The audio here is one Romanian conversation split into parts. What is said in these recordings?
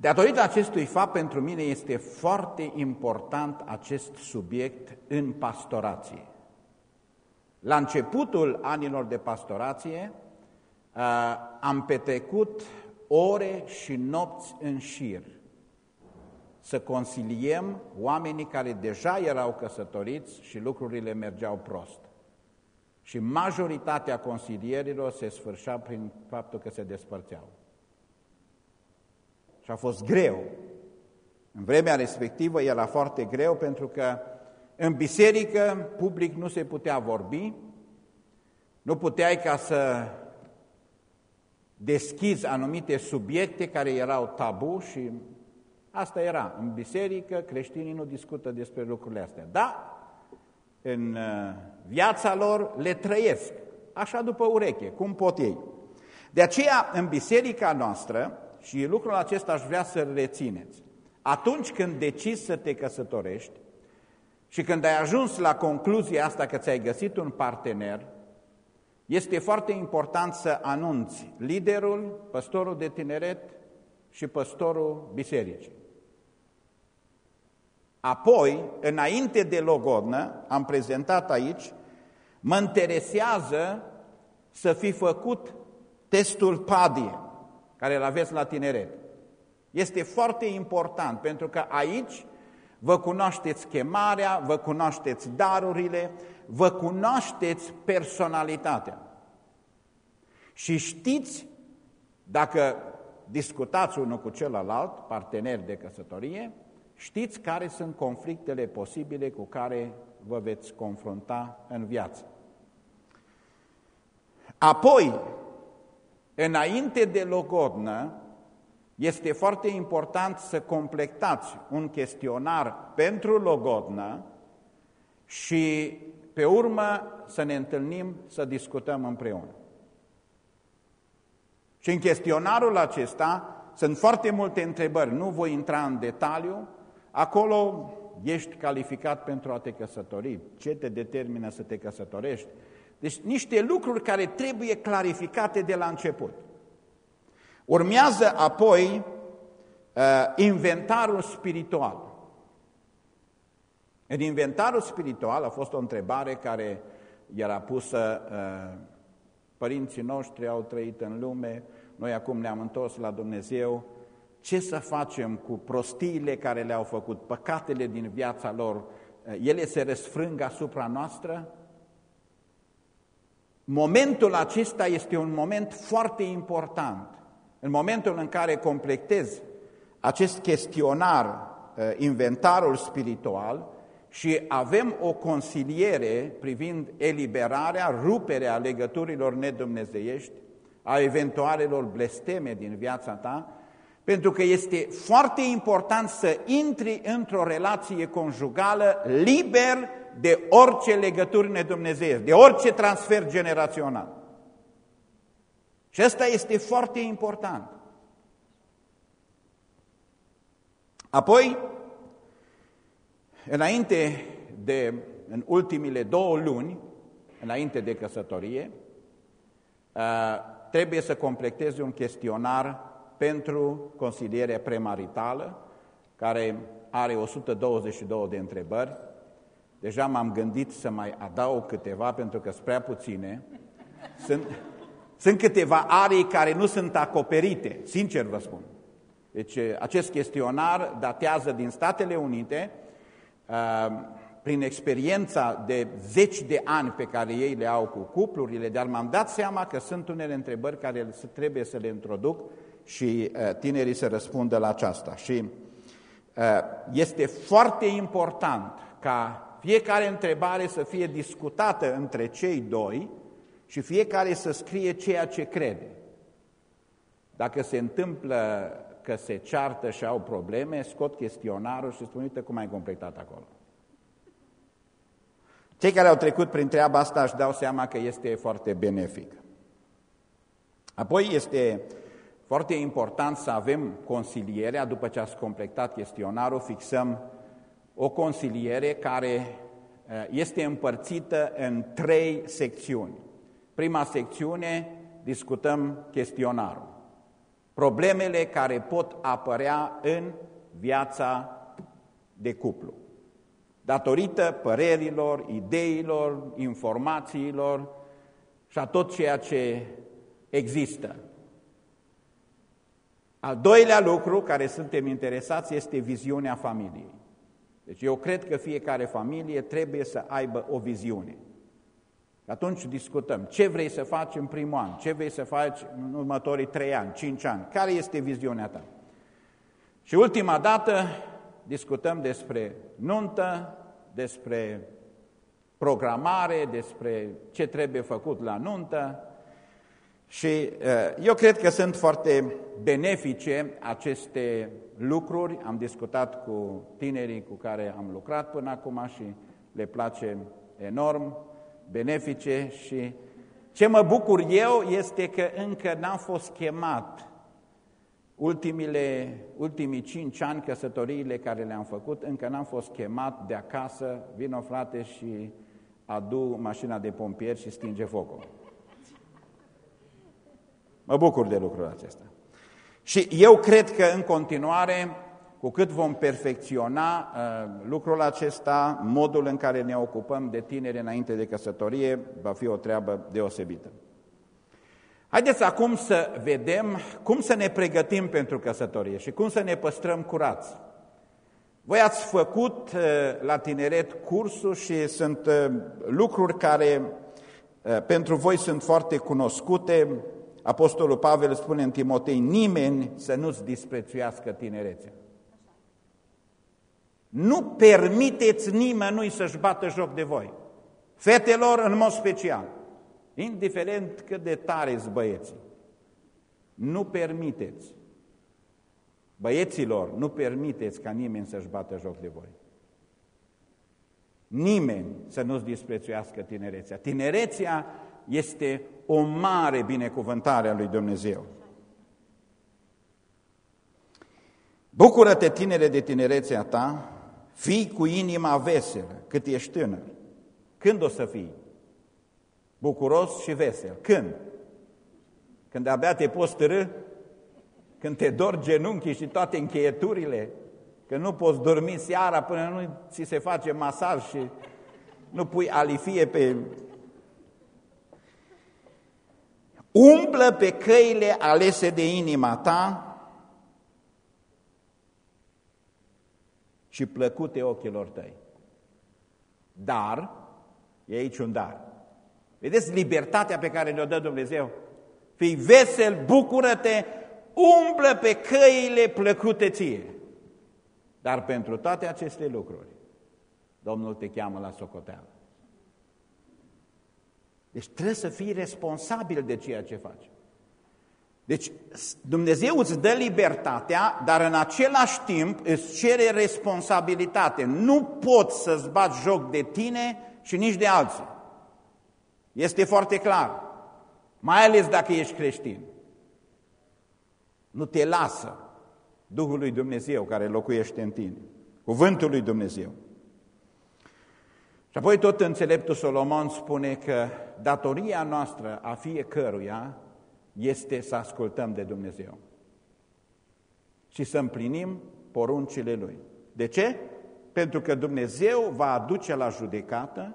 Datorită acestui fapt, pentru mine este foarte important acest subiect în pastorație. La începutul anilor de pastorație uh, am petrecut ore și nopți în șir să consiliem oamenii care deja erau căsătoriți și lucrurile mergeau prost. Și majoritatea consilierilor se sfârșea prin faptul că se despărțeau. Și a fost greu. În vremea respectivă era foarte greu pentru că în biserică public nu se putea vorbi, nu puteai ca să deschizi anumite subiecte care erau tabu și asta era. În biserică creștinii nu discută despre lucrurile astea. Da, în uh, viața lor le trăiesc, așa după ureche, cum pot ei. De aceea, în biserica noastră, și lucrul acesta aș vrea să-l rețineți, atunci când decizi să te căsătorești și când ai ajuns la concluzia asta că ți-ai găsit un partener, este foarte important să anunți liderul, păstorul de tineret și păstorul bisericii. Apoi, înainte de logodnă, am prezentat aici, mă interesează să fi făcut testul PADI, care îl aveți la tineret. Este foarte important, pentru că aici vă cunoașteți chemarea, vă cunoașteți darurile, vă cunoașteți personalitatea. Și știți, dacă discutați unul cu celălalt, parteneri de căsătorie, știți care sunt conflictele posibile cu care vă veți confrunta în viață. Apoi, înainte de logodnă, este foarte important să completați un chestionar pentru logodnă și pe urmă să ne întâlnim să discutăm împreună. Și în chestionarul acesta sunt foarte multe întrebări, nu voi intra în detaliu, acolo ești calificat pentru a te căsători, ce te determină să te căsătorești. Deci niște lucruri care trebuie clarificate de la început. Urmează apoi uh, inventarul spiritual. În inventarul spiritual a fost o întrebare care era pusă, uh, părinții noștri au trăit în lume, noi acum ne-am întors la Dumnezeu, ce să facem cu prostiile care le-au făcut, păcatele din viața lor, ele se răsfrâng asupra noastră? Momentul acesta este un moment foarte important. În momentul în care completezi acest chestionar, eh, inventarul spiritual, și avem o consiliere privind eliberarea, ruperea legăturilor nedumnezeiești, a eventualelor blesteme din viața ta, pentru că este foarte important să intri într-o relație conjugală liber de orice legături nedumnezeiești, de orice transfer generațional. Și asta este foarte important. Apoi, înainte de, în ultimile două luni, înainte de căsătorie, trebuie să completezi un chestionar pentru consilierea premaritală, care are 122 de întrebări. Deja m-am gândit să mai adaug câteva, pentru că sunt prea puține. Sunt, sunt câteva arii care nu sunt acoperite, sincer vă spun. Deci acest chestionar datează din Statele Unite, prin experiența de zeci de ani pe care ei le au cu cuplurile, dar m-am dat seama că sunt unele întrebări care trebuie să le introduc și uh, tinerii să răspundă la aceasta. Și uh, este foarte important ca fiecare întrebare să fie discutată între cei doi și fiecare să scrie ceea ce crede. Dacă se întâmplă că se ceartă și au probleme, scot chestionarul și spun, uite cum ai completat acolo. Cei care au trecut prin treaba asta își dau seama că este foarte benefic. Apoi este foarte important să avem consilierea, după ce ați completat chestionarul, fixăm o consiliere care eh, este împărțită în trei secțiuni. Prima secțiune discutăm chestionarul. problemele care pot apărea în viața de cuplu. Datorită părerilor, ideilor, informațiilor și a tot ceea ce există. Al doilea lucru care suntem interesați este viziunea familiei. Deci eu cred că fiecare familie trebuie să aibă o viziune. Atunci discutăm ce vrei să faci în primul an, ce vrei să faci în următorii trei ani, cinci ani, care este viziunea ta. Și ultima dată discutăm despre nuntă, despre programare, despre ce trebuie făcut la nuntă și uh, eu cred că sunt foarte benefice aceste lucruri. Am discutat cu tinerii cu care am lucrat până acum și le place enorm benefice și ce mă bucur eu este că încă n-am fost chemat ultimile, ultimii cinci ani căsătoriile care le-am făcut, încă n-am fost chemat de acasă, vino frate și adu mașina de pompieri și stinge focul. Mă bucur de lucrul acesta. Și eu cred că în continuare cu cât vom perfecționa uh, lucrul acesta, modul în care ne ocupăm de tineri înainte de căsătorie va fi o treabă deosebită. Haideți acum să vedem cum să ne pregătim pentru căsătorie și cum să ne păstrăm curați. Voi ați făcut uh, la tineret cursul și sunt uh, lucruri care pentru voi sunt foarte cunoscute. Apostolul Pavel spune în Timotei, nimeni să nu-ți disprețuiască tinerețea. Nu permiteți nimănui să-și bată joc de voi. Fetelor în mod special, indiferent cât de tare sunt băieții. Nu permiteți. Băieților, nu permiteți ca nimeni să-și bată joc de voi. Nimeni să nu-ți disprețuiască tinerețea. Tinerețea este o mare binecuvântare a lui Dumnezeu. Bucură-te, tinere, de tinerețea ta, Fii cu inima veselă cât ești tânăr. Când o să fii? Bucuros și vesel. Când? Când abia te poți târâ? Când te dor genunchii și toate încheieturile? Când nu poți dormi seara până nu ți se face masaj și nu pui alifie pe... Umplă pe căile alese de inima ta și plăcute ochilor tăi. Dar, e aici un dar. Vedeți libertatea pe care ne-o dă Dumnezeu? Fii vesel, bucură-te, umblă pe căile plăcute ție. Dar pentru toate aceste lucruri, Domnul te cheamă la socoteală. Deci trebuie să fii responsabil de ceea ce faci. Deci Dumnezeu îți dă libertatea, dar în același timp îți cere responsabilitate. Nu poți să-ți bați joc de tine și nici de alții. Este foarte clar. Mai ales dacă ești creștin. Nu te lasă Duhul lui Dumnezeu care locuiește în tine. Cuvântul lui Dumnezeu. Și apoi tot înțeleptul Solomon spune că datoria noastră a fiecăruia este să ascultăm de Dumnezeu și să împlinim poruncile Lui. De ce? Pentru că Dumnezeu va aduce la judecată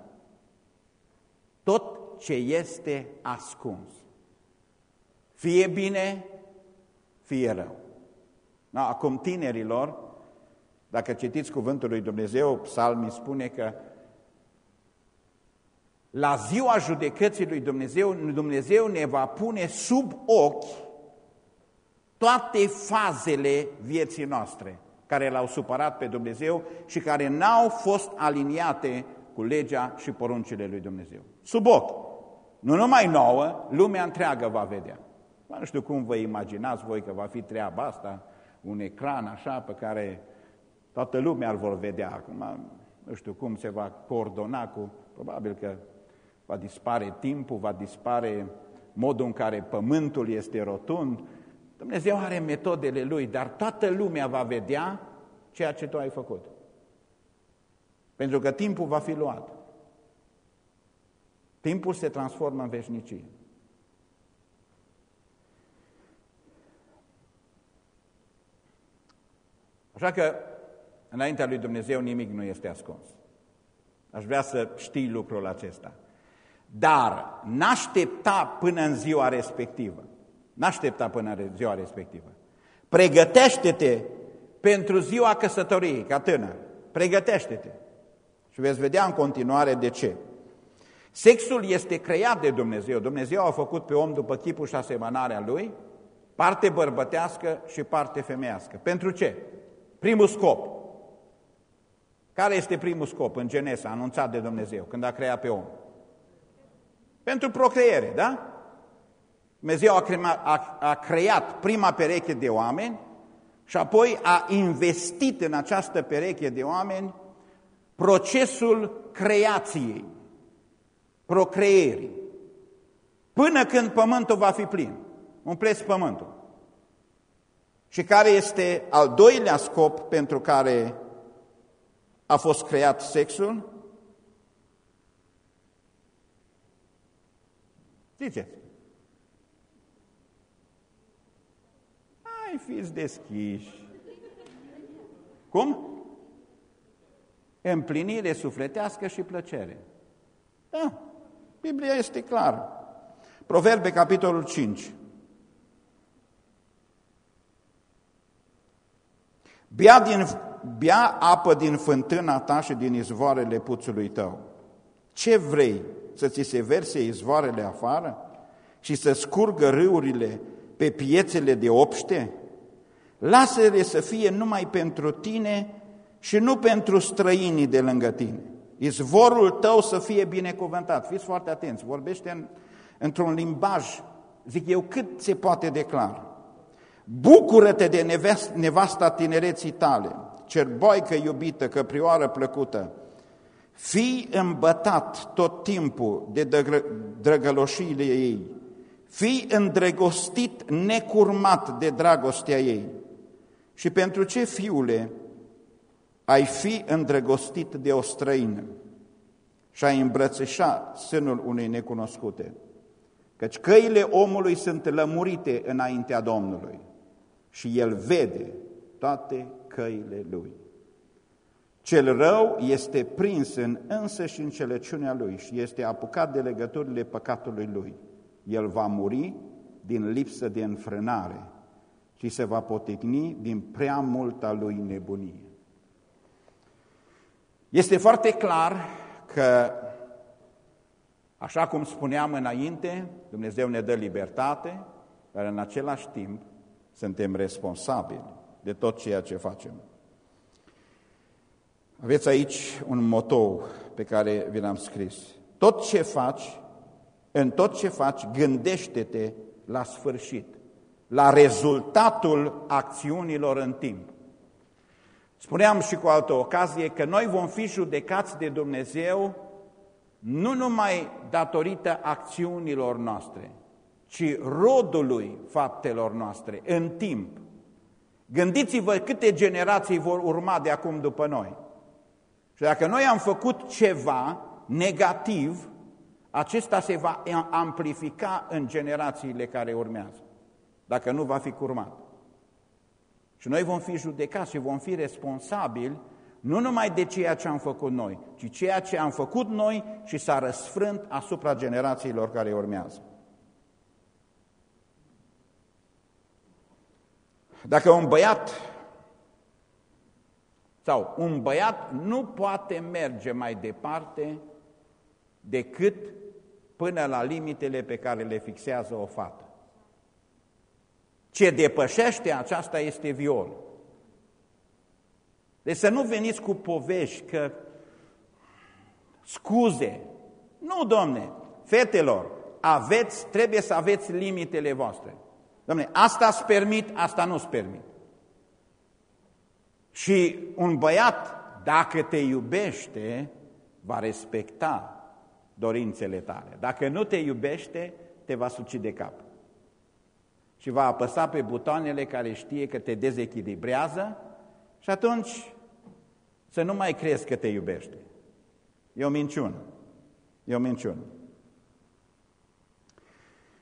tot ce este ascuns. Fie bine, fie rău. Da, acum tinerilor, dacă citiți cuvântul lui Dumnezeu, psalmii spune că la ziua judecății lui Dumnezeu, Dumnezeu ne va pune sub ochi toate fazele vieții noastre care l-au supărat pe Dumnezeu și care n-au fost aliniate cu legea și poruncile lui Dumnezeu. Sub ochi. Nu numai nouă, lumea întreagă va vedea. Nu știu cum vă imaginați voi că va fi treaba asta, un ecran așa pe care toată lumea îl vor vedea. Acum, nu știu cum se va coordona cu, probabil că va dispare timpul, va dispare modul în care pământul este rotund. Dumnezeu are metodele Lui, dar toată lumea va vedea ceea ce tu ai făcut. Pentru că timpul va fi luat. Timpul se transformă în veșnicie. Așa că, înaintea lui Dumnezeu, nimic nu este ascuns. Aș vrea să știi lucrul acesta. Dar n-aștepta până în ziua respectivă. N-aștepta până în ziua respectivă. Pregătește-te pentru ziua căsătoriei, ca tânăr. Pregătește-te. Și veți vedea în continuare de ce. Sexul este creat de Dumnezeu. Dumnezeu a făcut pe om după chipul și asemănarea lui, parte bărbătească și parte femeiască. Pentru ce? Primul scop. Care este primul scop în Genesa, anunțat de Dumnezeu, când a creat pe om? Pentru procreere, da? Dumnezeu a, creat, a, a creat prima pereche de oameni și apoi a investit în această pereche de oameni procesul creației, procreierii, până când pământul va fi plin. Umpleți pământul. Și care este al doilea scop pentru care a fost creat sexul? Ziceți. Hai, fiți deschiși. Cum? Împlinire sufletească și plăcere. Da, Biblia este clară. Proverbe, capitolul 5. Bea, din, bea apă din fântâna ta și din izvoarele puțului tău. Ce vrei? Să ți se verse izvoarele afară și să scurgă râurile pe piețele de obște? Lasă-le să fie numai pentru tine și nu pentru străinii de lângă tine. Izvorul tău să fie binecuvântat. Fiți foarte atenți, vorbește în, într-un limbaj, zic eu, cât se poate declara. Bucură-te de nevasta tinereții tale, cerboică iubită, căprioară plăcută, fii îmbătat tot timpul de drăgăloșiile ei, fii îndrăgostit necurmat de dragostea ei. Și pentru ce, fiule, ai fi îndrăgostit de o străină și ai îmbrățișa sânul unei necunoscute? Căci căile omului sunt lămurite înaintea Domnului și el vede toate căile lui. Cel rău este prins în însăși înțelepciunea lui și este apucat de legăturile păcatului lui. El va muri din lipsă de înfrânare și se va poticni din prea multa lui nebunie. Este foarte clar că, așa cum spuneam înainte, Dumnezeu ne dă libertate, dar în același timp suntem responsabili de tot ceea ce facem. Aveți aici un motou pe care vi l-am scris. Tot ce faci, în tot ce faci, gândește-te la sfârșit, la rezultatul acțiunilor în timp. Spuneam și cu altă ocazie că noi vom fi judecați de Dumnezeu nu numai datorită acțiunilor noastre, ci rodului faptelor noastre în timp. Gândiți-vă câte generații vor urma de acum după noi. Și dacă noi am făcut ceva negativ, acesta se va amplifica în generațiile care urmează, dacă nu va fi curmat. Și noi vom fi judecați și vom fi responsabili nu numai de ceea ce am făcut noi, ci ceea ce am făcut noi și s-a răsfrânt asupra generațiilor care urmează. Dacă un băiat sau un băiat nu poate merge mai departe decât până la limitele pe care le fixează o fată. Ce depășește aceasta este viol. Deci să nu veniți cu povești că scuze. Nu, domne, fetelor, aveți, trebuie să aveți limitele voastre. Domne, asta îți permit, asta nu-ți permit. Și un băiat, dacă te iubește, va respecta dorințele tale. Dacă nu te iubește, te va suci de cap. Și va apăsa pe butoanele care știe că te dezechilibrează și atunci să nu mai crezi că te iubește. E o minciună. E o minciună.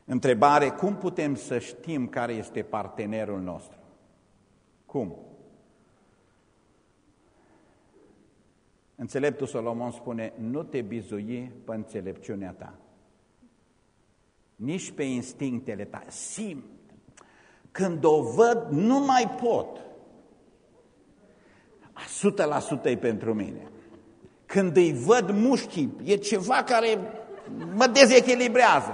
Întrebare, cum putem să știm care este partenerul nostru? Cum? Înțeleptul Solomon spune, nu te bizui pe înțelepciunea ta, nici pe instinctele tale. Simt. Când o văd, nu mai pot. 100% e pentru mine. Când îi văd mușchii, e ceva care mă dezechilibrează.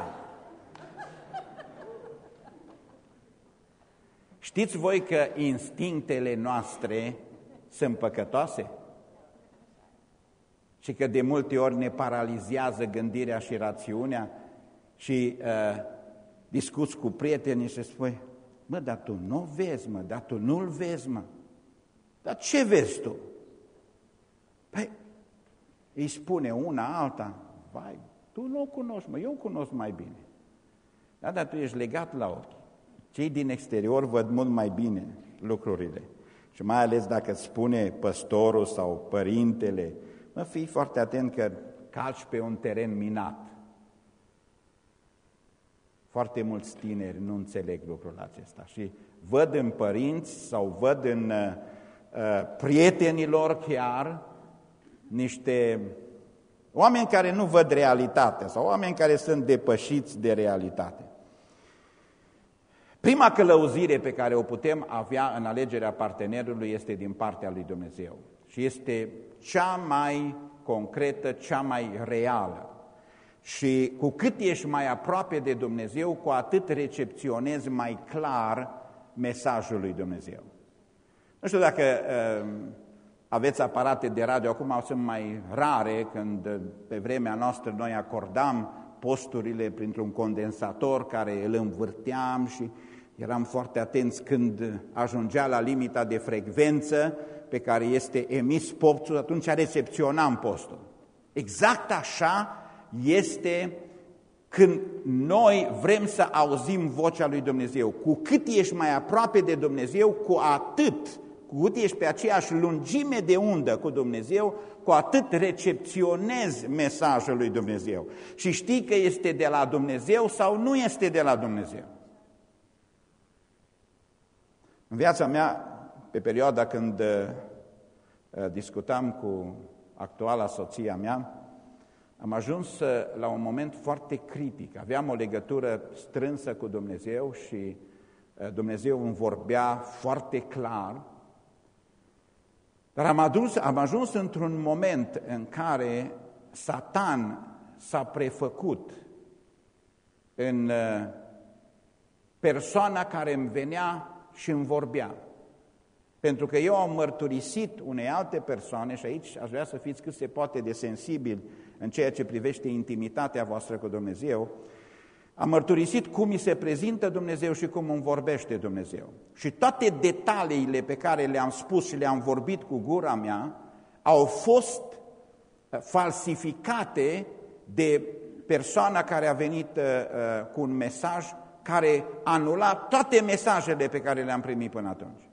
Știți voi că instinctele noastre sunt păcătoase? Și că de multe ori ne paralizează gândirea și rațiunea și uh, discuți cu prietenii și spui, mă, dar tu nu vezi, mă, dar tu nu-l vezi, mă. Dar ce vezi tu? Păi, îi spune una, alta, vai, tu nu o cunoști, mă, eu o cunosc mai bine. Da, dar tu ești legat la ochi. Cei din exterior văd mult mai bine lucrurile. Și mai ales dacă spune păstorul sau părintele, mă, fii foarte atent că calci pe un teren minat. Foarte mulți tineri nu înțeleg lucrul acesta și văd în părinți sau văd în uh, uh prietenilor chiar niște oameni care nu văd realitatea sau oameni care sunt depășiți de realitate. Prima călăuzire pe care o putem avea în alegerea partenerului este din partea lui Dumnezeu și este cea mai concretă, cea mai reală. Și cu cât ești mai aproape de Dumnezeu, cu atât recepționezi mai clar mesajul lui Dumnezeu. Nu știu dacă uh, aveți aparate de radio, acum sunt mai rare, când uh, pe vremea noastră noi acordam posturile printr-un condensator care îl învârteam și eram foarte atenți când ajungea la limita de frecvență pe care este emis popțul, atunci recepționam postul. Exact așa este când noi vrem să auzim vocea lui Dumnezeu. Cu cât ești mai aproape de Dumnezeu, cu atât, cu cât ești pe aceeași lungime de undă cu Dumnezeu, cu atât recepționezi mesajul lui Dumnezeu. Și știi că este de la Dumnezeu sau nu este de la Dumnezeu. În viața mea, pe perioada când uh, uh, discutam cu actuala soția mea, am ajuns uh, la un moment foarte critic. Aveam o legătură strânsă cu Dumnezeu și Dumnezeu îmi vorbea foarte clar, dar am, adus, am ajuns într-un moment în care Satan s-a prefăcut în persoana care îmi venea și îmi vorbea. Pentru că eu am mărturisit unei alte persoane, și aici aș vrea să fiți cât se poate de sensibil în ceea ce privește intimitatea voastră cu Dumnezeu, am mărturisit cum mi se prezintă Dumnezeu și cum îmi vorbește Dumnezeu. Și toate detaliile pe care le-am spus și le-am vorbit cu gura mea au fost falsificate de persoana care a venit uh, uh cu un mesaj care anula toate mesajele pe care le-am primit până atunci.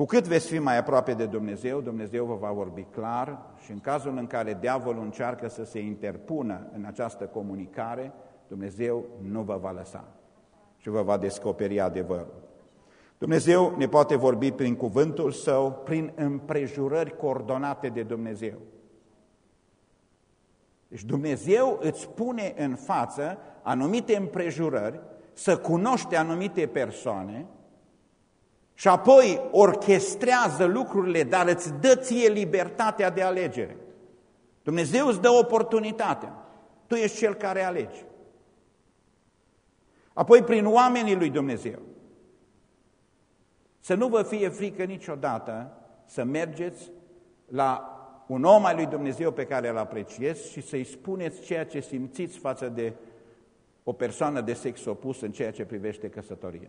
Cu cât veți fi mai aproape de Dumnezeu, Dumnezeu vă va vorbi clar și în cazul în care diavolul încearcă să se interpună în această comunicare, Dumnezeu nu vă va lăsa și vă va descoperi adevărul. Dumnezeu ne poate vorbi prin cuvântul Său, prin împrejurări coordonate de Dumnezeu. Deci Dumnezeu îți pune în față anumite împrejurări, să cunoște anumite persoane și apoi orchestrează lucrurile, dar îți dă ție libertatea de alegere. Dumnezeu îți dă oportunitatea. Tu ești cel care alegi. Apoi prin oamenii lui Dumnezeu. Să nu vă fie frică niciodată să mergeți la un om al lui Dumnezeu pe care îl apreciez și să-i spuneți ceea ce simțiți față de o persoană de sex opus în ceea ce privește căsătoria.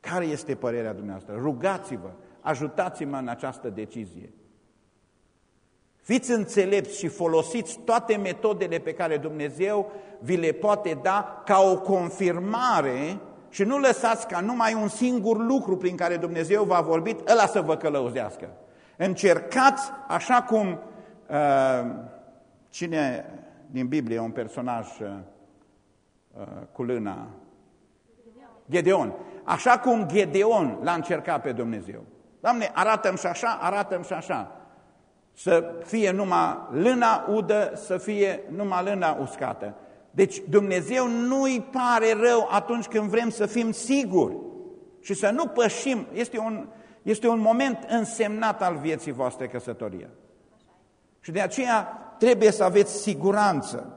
Care este părerea dumneavoastră? Rugați-vă, ajutați-mă în această decizie. Fiți înțelepți și folosiți toate metodele pe care Dumnezeu vi le poate da ca o confirmare și nu lăsați ca numai un singur lucru prin care Dumnezeu v-a vorbit, ăla să vă călăuzească. Încercați, așa cum uh, cine din Biblie un personaj uh, cu lâna? Gedeon. Așa cum Gedeon l-a încercat pe Dumnezeu. Doamne, arată-mi și așa, arată-mi și așa. Să fie numai lâna udă, să fie numai lâna uscată. Deci Dumnezeu nu-i pare rău atunci când vrem să fim siguri și să nu pășim. Este un, este un moment însemnat al vieții voastre căsătoria. Și de aceea trebuie să aveți siguranță.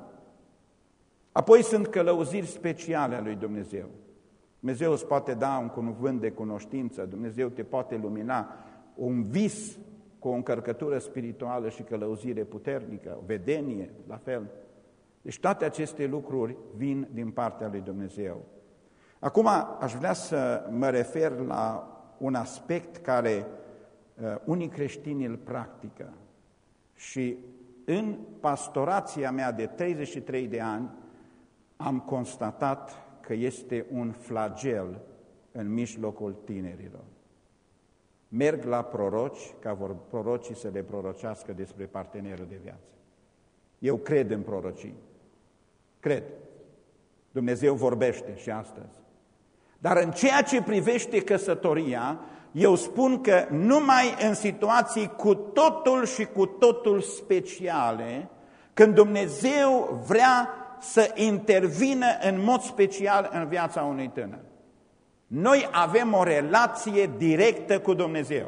Apoi sunt călăuziri speciale a lui Dumnezeu. Dumnezeu îți poate da un cuvânt de cunoștință, Dumnezeu te poate lumina un vis cu o încărcătură spirituală și călăuzire puternică, o vedenie, la fel. Deci toate aceste lucruri vin din partea lui Dumnezeu. Acum aș vrea să mă refer la un aspect care uh, unii creștini îl practică și în pastorația mea de 33 de ani am constatat că este un flagel în mijlocul tinerilor. Merg la proroci ca vor prorocii să le prorocească despre partenerul de viață. Eu cred în prorocii. Cred. Dumnezeu vorbește și astăzi. Dar în ceea ce privește căsătoria, eu spun că numai în situații cu totul și cu totul speciale, când Dumnezeu vrea să intervină în mod special în viața unui tânăr. Noi avem o relație directă cu Dumnezeu.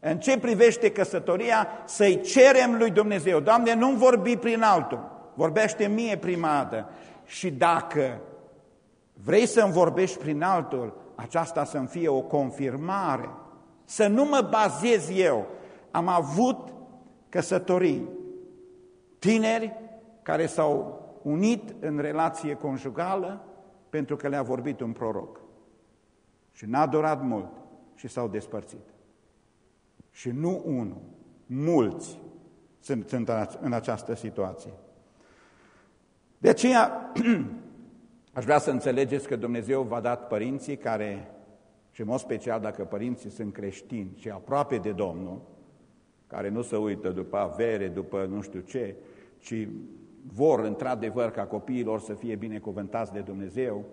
În ce privește căsătoria, să-i cerem lui Dumnezeu. Doamne, nu vorbi prin altul, vorbește mie prima dată. Și dacă vrei să-mi vorbești prin altul, aceasta să-mi fie o confirmare. Să nu mă bazez eu. Am avut căsătorii, tineri care s-au unit în relație conjugală pentru că le-a vorbit un proroc. Și n-a durat mult și s-au despărțit. Și nu unul, mulți sunt, sunt în această situație. De aceea, aș vrea să înțelegeți că Dumnezeu v-a dat părinții care, și în mod special dacă părinții sunt creștini și aproape de Domnul, care nu se uită după avere, după nu știu ce, ci vor într-adevăr ca copiilor să fie binecuvântați de Dumnezeu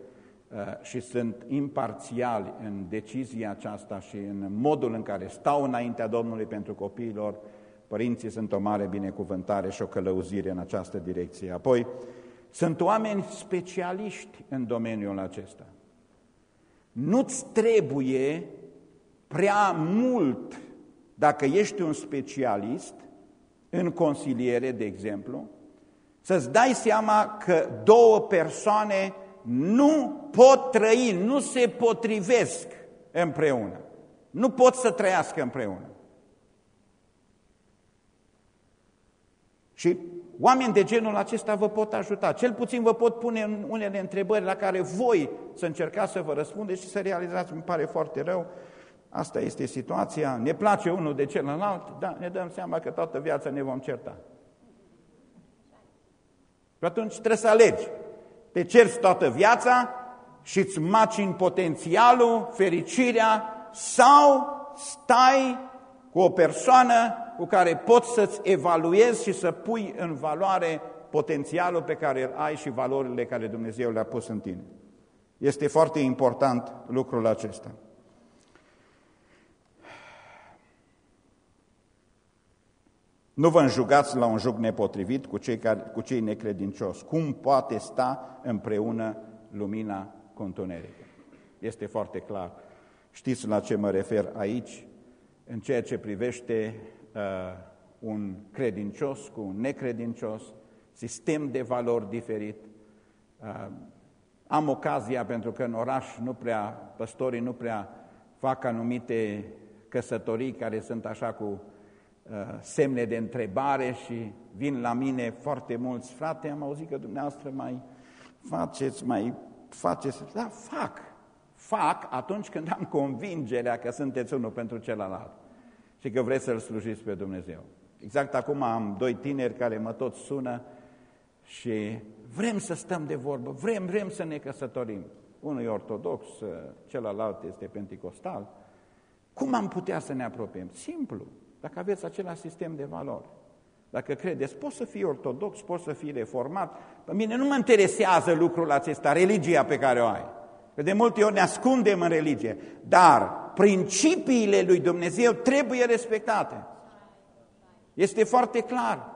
uh, și sunt imparțiali în decizia aceasta și în modul în care stau înaintea Domnului pentru copiilor, părinții sunt o mare binecuvântare și o călăuzire în această direcție. Apoi, sunt oameni specialiști în domeniul acesta. Nu-ți trebuie prea mult, dacă ești un specialist, în consiliere, de exemplu, să-ți dai seama că două persoane nu pot trăi, nu se potrivesc împreună. Nu pot să trăiască împreună. Și oameni de genul acesta vă pot ajuta. Cel puțin vă pot pune unele întrebări la care voi să încercați să vă răspundeți și să realizați, mi pare foarte rău, asta este situația, ne place unul de celălalt, dar ne dăm seama că toată viața ne vom certa. Și atunci trebuie să alegi. Te cerți toată viața și îți macini potențialul, fericirea sau stai cu o persoană cu care poți să-ți evaluezi și să pui în valoare potențialul pe care îl ai și valorile care Dumnezeu le-a pus în tine. Este foarte important lucrul acesta. Nu vă înjugați la un joc nepotrivit cu cei, care, cu cei necredincioși. Cum poate sta împreună lumina cu întunerică? Este foarte clar. Știți la ce mă refer aici? În ceea ce privește uh, un credincios cu un necredincios, sistem de valori diferit. Uh, am ocazia, pentru că în oraș nu prea, păstorii nu prea fac anumite căsătorii care sunt așa cu Uh, semne de întrebare și vin la mine foarte mulți, frate, am auzit că dumneavoastră mai faceți, mai faceți, da, fac, fac atunci când am convingerea că sunteți unul pentru celălalt și că vreți să-L slujiți pe Dumnezeu. Exact acum am doi tineri care mă tot sună și vrem să stăm de vorbă, vrem, vrem să ne căsătorim. Unul e ortodox, celălalt este penticostal. Cum am putea să ne apropiem? Simplu, dacă aveți același sistem de valori. Dacă credeți, poți să fii ortodox, poți să fii reformat. Pe mine nu mă interesează lucrul acesta, religia pe care o ai. Că de multe ori ne ascundem în religie. Dar principiile lui Dumnezeu trebuie respectate. Este foarte clar.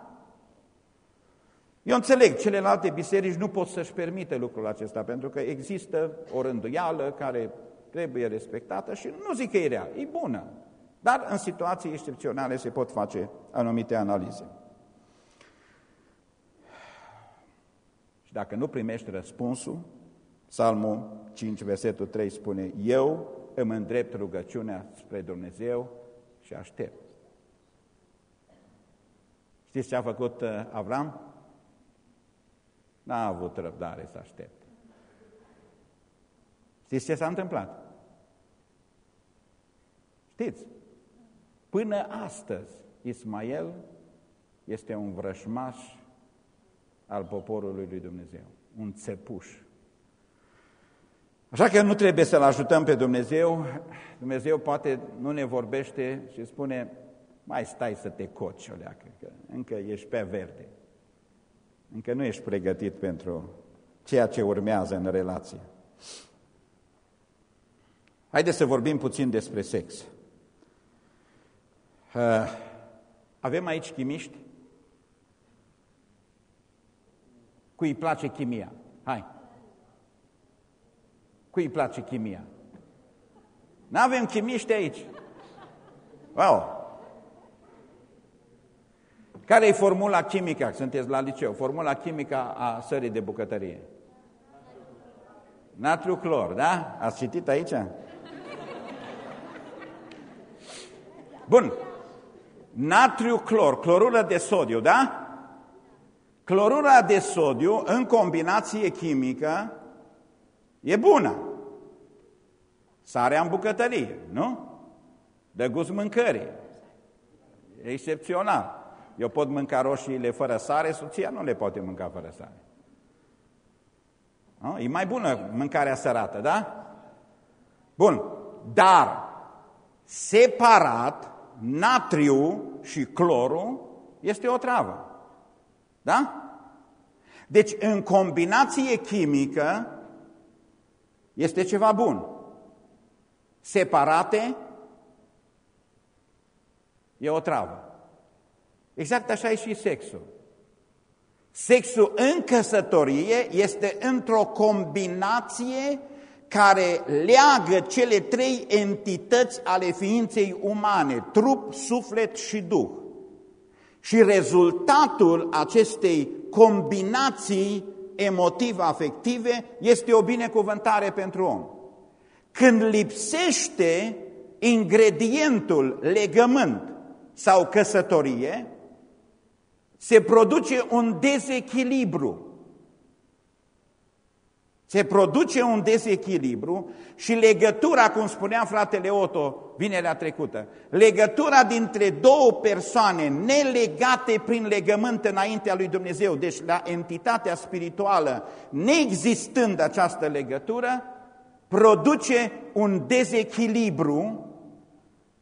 Eu înțeleg, celelalte biserici nu pot să-și permite lucrul acesta, pentru că există o rânduială care trebuie respectată și nu zic că e rea, e bună. Dar în situații excepționale se pot face anumite analize. Și dacă nu primești răspunsul, Psalmul 5, versetul 3 spune, Eu îmi îndrept rugăciunea spre Dumnezeu și aștept. Știți ce a făcut uh, Avram? N-a avut răbdare să aștepte. Știți ce s-a întâmplat? Știți? Până astăzi, Ismael este un vrășmaș al poporului lui Dumnezeu, un țepuș. Așa că nu trebuie să-L ajutăm pe Dumnezeu. Dumnezeu poate nu ne vorbește și spune, mai stai să te coci, oleacă, că încă ești pe verde. Încă nu ești pregătit pentru ceea ce urmează în relație. Haideți să vorbim puțin despre sex. Uh, avem aici chimiști? Cui îi place chimia? Hai! Cui îi place chimia? Nu avem chimiști aici. Wow! Care e formula chimică? Sunteți la liceu. Formula chimică a sării de bucătărie. Natriu clor, da? Ați citit aici? Bun. Natriu clor, clorură de sodiu, da? Clorura de sodiu în combinație chimică e bună. Sarea în bucătărie, nu? De gust mâncării. E excepțional. Eu pot mânca roșiile fără sare, soția nu le poate mânca fără sare. Nu? E mai bună mâncarea sărată, da? Bun, dar separat, natriu și clorul este o travă. Da? Deci, în combinație chimică, este ceva bun. Separate, e o travă. Exact așa e și sexul. Sexul în căsătorie este într-o combinație care leagă cele trei entități ale ființei umane, trup, suflet și duh. Și rezultatul acestei combinații emotiv-afective este o binecuvântare pentru om. Când lipsește ingredientul legământ sau căsătorie, se produce un dezechilibru. Se produce un dezechilibru și legătura, cum spunea fratele Otto vinerea trecută, legătura dintre două persoane nelegate prin legământ înaintea lui Dumnezeu, deci la entitatea spirituală, neexistând această legătură, produce un dezechilibru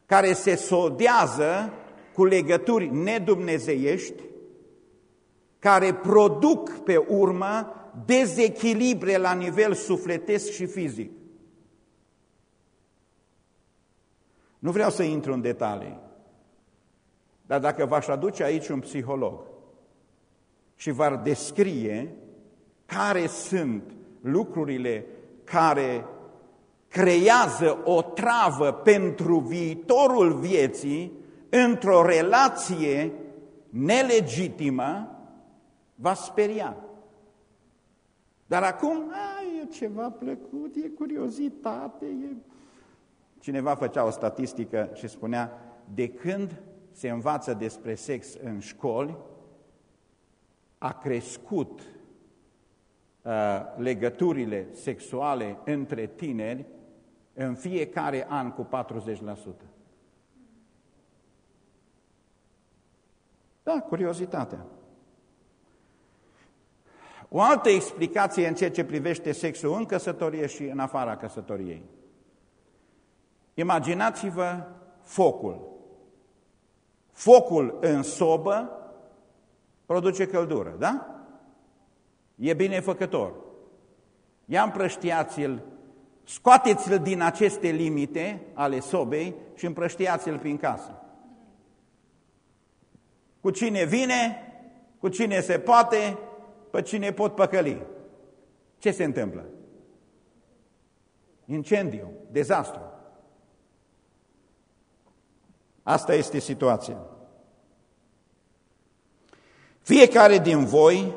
care se sodează cu legături nedumnezeiești care produc pe urmă dezechilibre la nivel sufletesc și fizic. Nu vreau să intru în detalii, dar dacă v-aș aduce aici un psiholog și v-ar descrie care sunt lucrurile care creează o travă pentru viitorul vieții într-o relație nelegitimă, va speria. Dar acum, a, e ceva plăcut, e curiozitate, e... Cineva făcea o statistică și spunea, de când se învață despre sex în școli, a crescut uh, legăturile sexuale între tineri în fiecare an cu 40%. Da, curiozitatea. O altă explicație în ceea ce privește sexul în căsătorie și în afara căsătoriei. Imaginați-vă focul. Focul în sobă produce căldură, da? E binefăcător. Ia împrăștiați-l Scoateți-l din aceste limite ale sobei și împrăștiați-l prin casă. Cu cine vine, cu cine se poate, pe cine pot păcăli. Ce se întâmplă? Incendiu, dezastru. Asta este situația. Fiecare din voi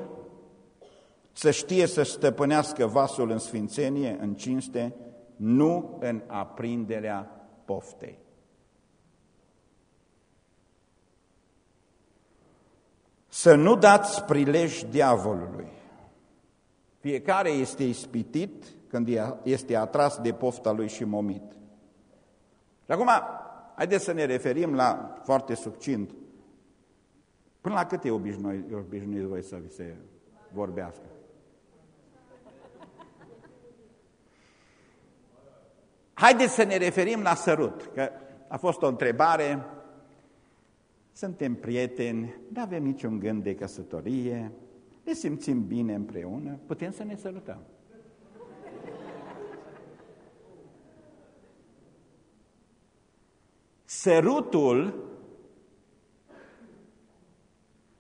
să știe să stăpânească vasul în sfințenie, în cinste, nu în aprinderea poftei. Să nu dați prilej diavolului. Fiecare este ispitit când este atras de pofta lui și momit. Și acum, haideți să ne referim la, foarte succint, până la câte obișnuiți obișnui voi să vi se vorbească? Haideți să ne referim la sărut, că a fost o întrebare, suntem prieteni, nu avem niciun gând de căsătorie, ne simțim bine împreună, putem să ne sărutăm. Sărutul,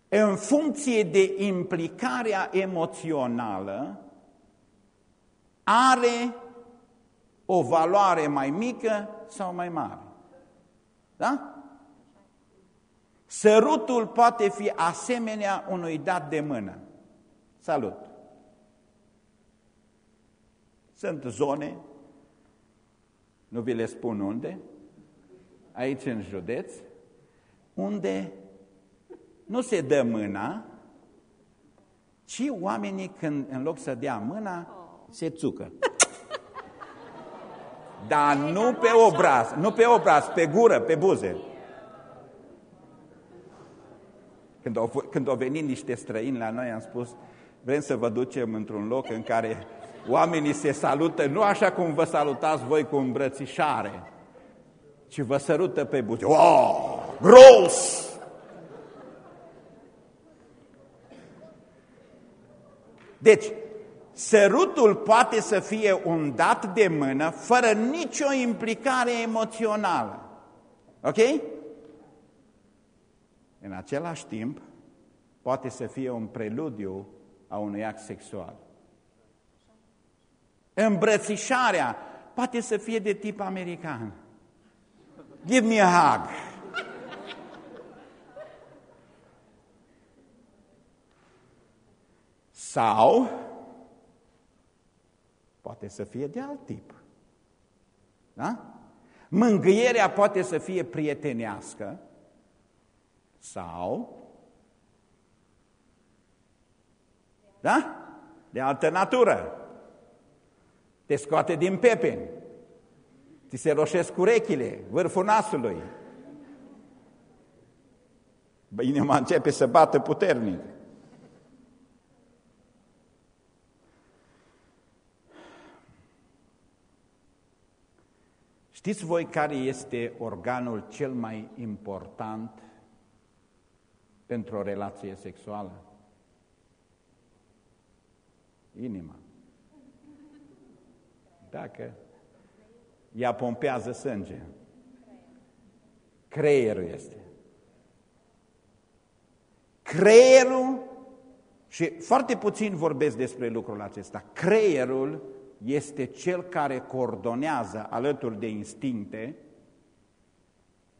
în funcție de implicarea emoțională, are o valoare mai mică sau mai mare. Da? Sărutul poate fi asemenea unui dat de mână. Salut! Sunt zone, nu vi le spun unde, aici în județ, unde nu se dă mâna, ci oamenii când în loc să dea mâna, se țucă. Dar nu pe obraz, nu pe obraz, pe gură, pe buze. Când au, când au venit niște străini la noi, am spus, vrem să vă ducem într-un loc în care oamenii se salută, nu așa cum vă salutați voi cu îmbrățișare, ci vă sărută pe buze. Oh, gros! Deci, Sărutul poate să fie un dat de mână fără nicio implicare emoțională. Ok? În același timp, poate să fie un preludiu a unui act sexual. Îmbrățișarea poate să fie de tip american. Give me a hug. Sau poate să fie de alt tip. Da? Mângâierea poate să fie prietenească sau da? de altă natură. Te scoate din pepeni, ți se roșesc urechile, vârful nasului. Inima începe să bată puternic. Știți voi care este organul cel mai important pentru o relație sexuală? Inima. Dacă ea pompează sânge. Creierul este. Creierul, și foarte puțin vorbesc despre lucrul acesta, creierul este cel care coordonează alături de instincte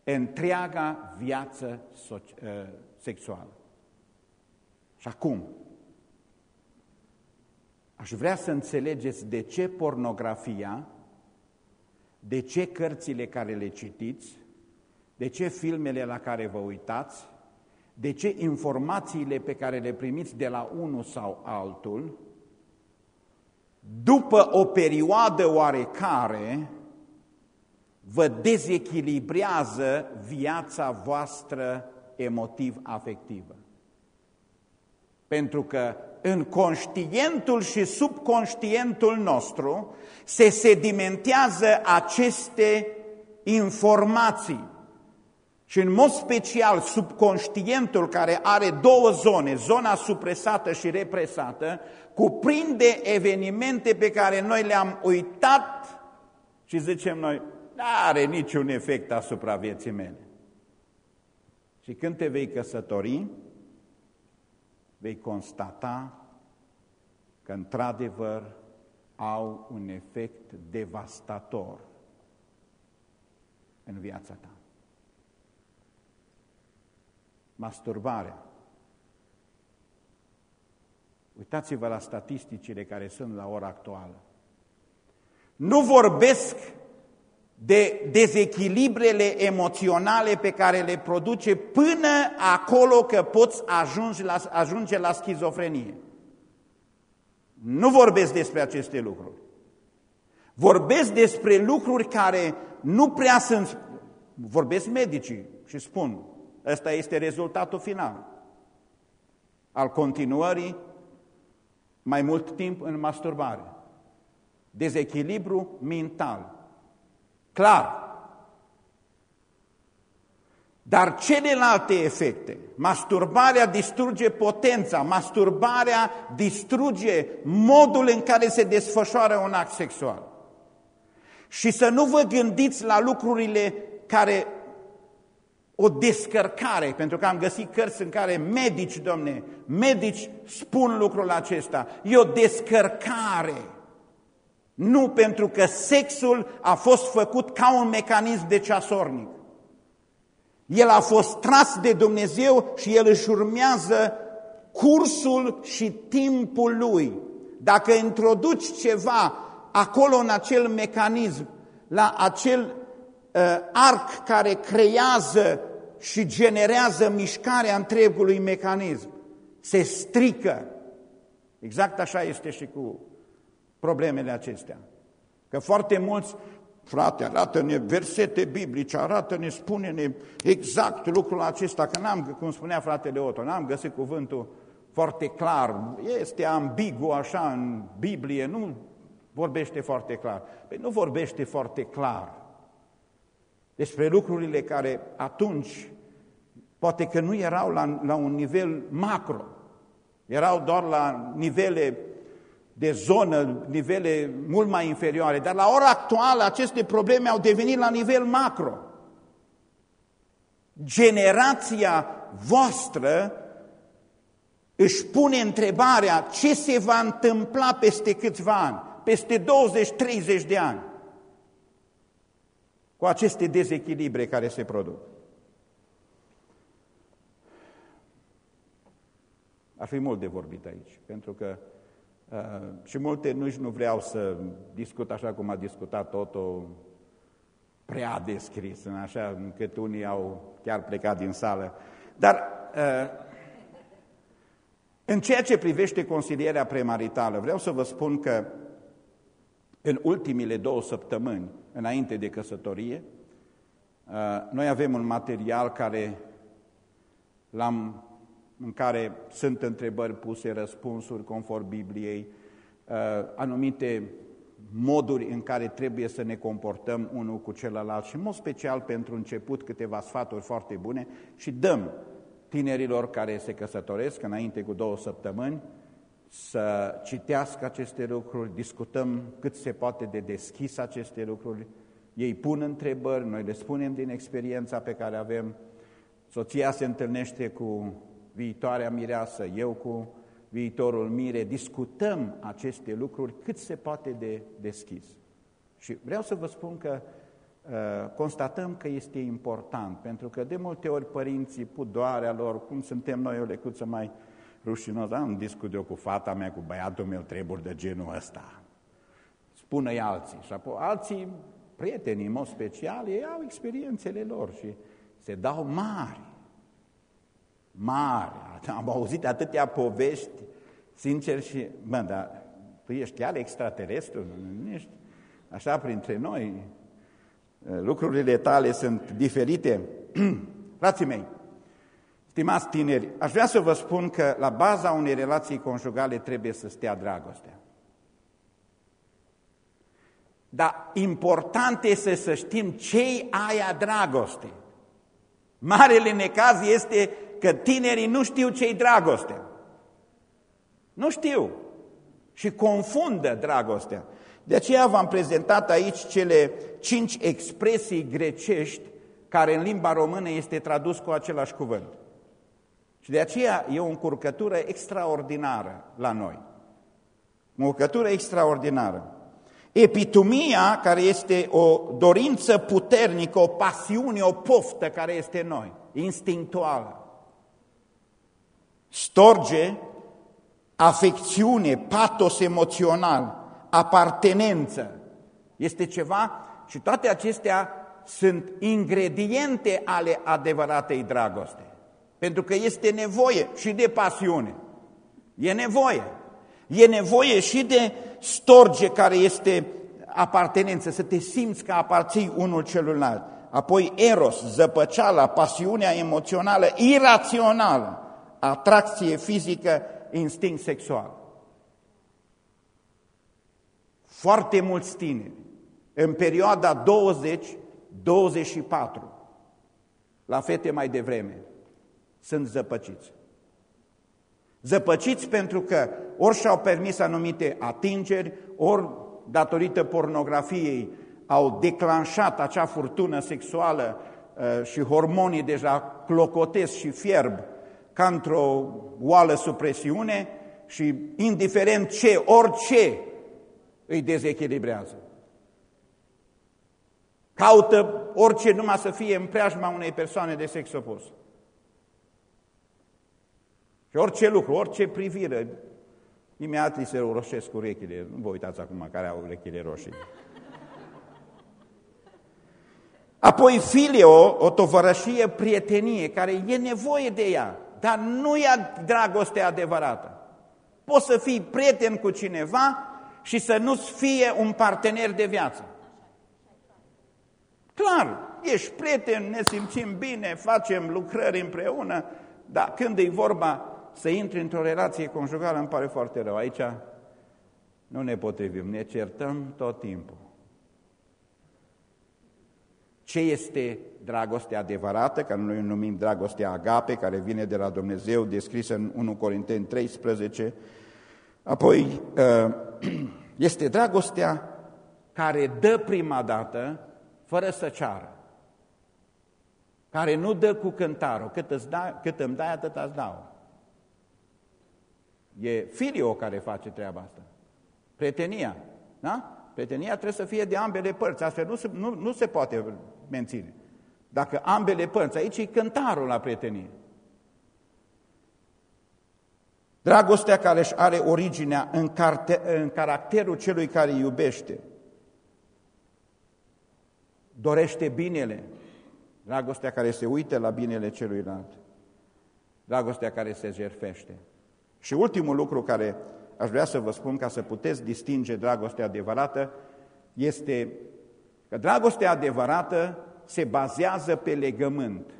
întreaga viață ă, sexuală. Și acum, aș vrea să înțelegeți de ce pornografia, de ce cărțile care le citiți, de ce filmele la care vă uitați, de ce informațiile pe care le primiți de la unul sau altul, după o perioadă oarecare, vă dezechilibrează viața voastră emotiv-afectivă. Pentru că în conștientul și subconștientul nostru se sedimentează aceste informații. Și în mod special subconștientul care are două zone, zona supresată și represată, cuprinde evenimente pe care noi le-am uitat Și zicem noi, nu are niciun efect asupra vieții mele. Și când te vei căsători, vei constata că într-adevăr au un efect devastator în viața ta. Masturbarea. Uitați-vă la statisticile care sunt la ora actuală. Nu vorbesc de dezechilibrele emoționale pe care le produce până acolo că poți ajunge la, ajunge la schizofrenie. Nu vorbesc despre aceste lucruri. Vorbesc despre lucruri care nu prea sunt... Vorbesc medicii și spun, ăsta este rezultatul final al continuării mai mult timp în masturbare. Dezechilibru mental. Clar. Dar celelalte efecte, masturbarea distruge potența, masturbarea distruge modul în care se desfășoară un act sexual. Și să nu vă gândiți la lucrurile care o descărcare, pentru că am găsit cărți în care medici, domne, medici spun lucrul acesta, e o descărcare. Nu pentru că sexul a fost făcut ca un mecanism de ceasornic. El a fost tras de Dumnezeu și el își urmează cursul și timpul lui. Dacă introduci ceva acolo în acel mecanism, la acel uh, arc care creează și generează mișcarea întregului mecanism, se strică. Exact așa este și cu problemele acestea. Că foarte mulți, frate, arată-ne versete biblice, arată-ne, spune-ne exact lucrul acesta, că n-am, cum spunea fratele Otto, n-am găsit cuvântul foarte clar, este ambigu așa în Biblie, nu vorbește foarte clar. Păi nu vorbește foarte clar despre lucrurile care atunci poate că nu erau la, la un nivel macro, erau doar la nivele de zonă, nivele mult mai inferioare, dar la ora actuală aceste probleme au devenit la nivel macro. Generația voastră își pune întrebarea ce se va întâmpla peste câțiva ani, peste 20-30 de ani, cu aceste dezechilibre care se produc. Ar fi mult de vorbit aici, pentru că uh, și multe nu nu vreau să discut așa cum a discutat totul prea descris, în așa încât unii au chiar plecat din sală. Dar uh, în ceea ce privește consilierea premaritală, vreau să vă spun că în ultimile două săptămâni, înainte de căsătorie, uh, noi avem un material care l-am în care sunt întrebări puse, răspunsuri conform Bibliei, uh, anumite moduri în care trebuie să ne comportăm unul cu celălalt și, în mod special, pentru început, câteva sfaturi foarte bune și dăm tinerilor care se căsătoresc înainte cu două săptămâni să citească aceste lucruri, discutăm cât se poate de deschis aceste lucruri, ei pun întrebări, noi le spunem din experiența pe care avem, soția se întâlnește cu viitoarea mireasă, eu cu viitorul mire, discutăm aceste lucruri cât se poate de deschis. Și vreau să vă spun că uh, constatăm că este important, pentru că de multe ori părinții, pudoarea lor, cum suntem noi o lecuță mai rușinos, am discut eu cu fata mea, cu băiatul meu, treburi de genul ăsta. Spună-i alții. Și apoi alții, prietenii, în mod special, ei au experiențele lor și se dau mari mare. Am auzit atâtea povești, sincer, și, mă, dar tu ești chiar extraterestru, nu ești așa printre noi, lucrurile tale sunt diferite. Frații mei, stimați tineri, aș vrea să vă spun că la baza unei relații conjugale trebuie să stea dragostea. Dar important este să știm ce aia dragoste. Marele necaz este că tinerii nu știu ce-i dragoste. Nu știu. Și confundă dragostea. De aceea v-am prezentat aici cele cinci expresii grecești care în limba română este tradus cu același cuvânt. Și de aceea e o încurcătură extraordinară la noi. O încurcătură extraordinară. Epitumia, care este o dorință puternică, o pasiune, o poftă care este în noi, instinctuală. Storge, afecțiune, patos emoțional, apartenență. Este ceva și toate acestea sunt ingrediente ale adevăratei dragoste. Pentru că este nevoie și de pasiune. E nevoie. E nevoie și de storge care este apartenență, să te simți că aparții unul celuilalt. Apoi eros, zăpăceala, pasiunea emoțională, irațională, atracție fizică, instinct sexual. Foarte mulți tineri, în perioada 20-24, la fete mai devreme, sunt zăpăciți. Zăpăciți pentru că ori și-au permis anumite atingeri, ori datorită pornografiei au declanșat acea furtună sexuală uh, și hormonii deja clocotesc și fierb ca într-o oală supresiune și indiferent ce, orice îi dezechilibrează. Caută orice numai să fie în preajma unei persoane de sex opus. Și orice lucru, orice privire, imediat li se roșesc urechile. Nu vă uitați acum care au urechile roșii. Apoi filio, o tovărășie, prietenie, care e nevoie de ea, dar nu e dragoste adevărată. Poți să fii prieten cu cineva și să nu-ți fie un partener de viață. Clar, ești prieten, ne simțim bine, facem lucrări împreună, dar când e vorba să intri într-o relație conjugală, îmi pare foarte rău. Aici nu ne potrivim, ne certăm tot timpul. Ce este dragostea adevărată, care noi o numim dragostea agape, care vine de la Dumnezeu, descrisă în 1 Corinteni 13. Apoi uh, este dragostea care dă prima dată fără să ceară, care nu dă cu cântarul, cât, îți da, cât îmi dai, atât îți dau. E filio care face treaba asta. Prietenia. Da? Prietenia trebuie să fie de ambele părți, astfel nu se, nu, nu se poate menține. Dacă ambele părți, aici e cântarul la prietenie. Dragostea care își are originea în, carte, în caracterul celui care iubește, dorește binele, dragostea care se uită la binele celuilalt, dragostea care se jerfește. Și ultimul lucru care aș vrea să vă spun ca să puteți distinge dragostea adevărată este că dragostea adevărată se bazează pe legământ,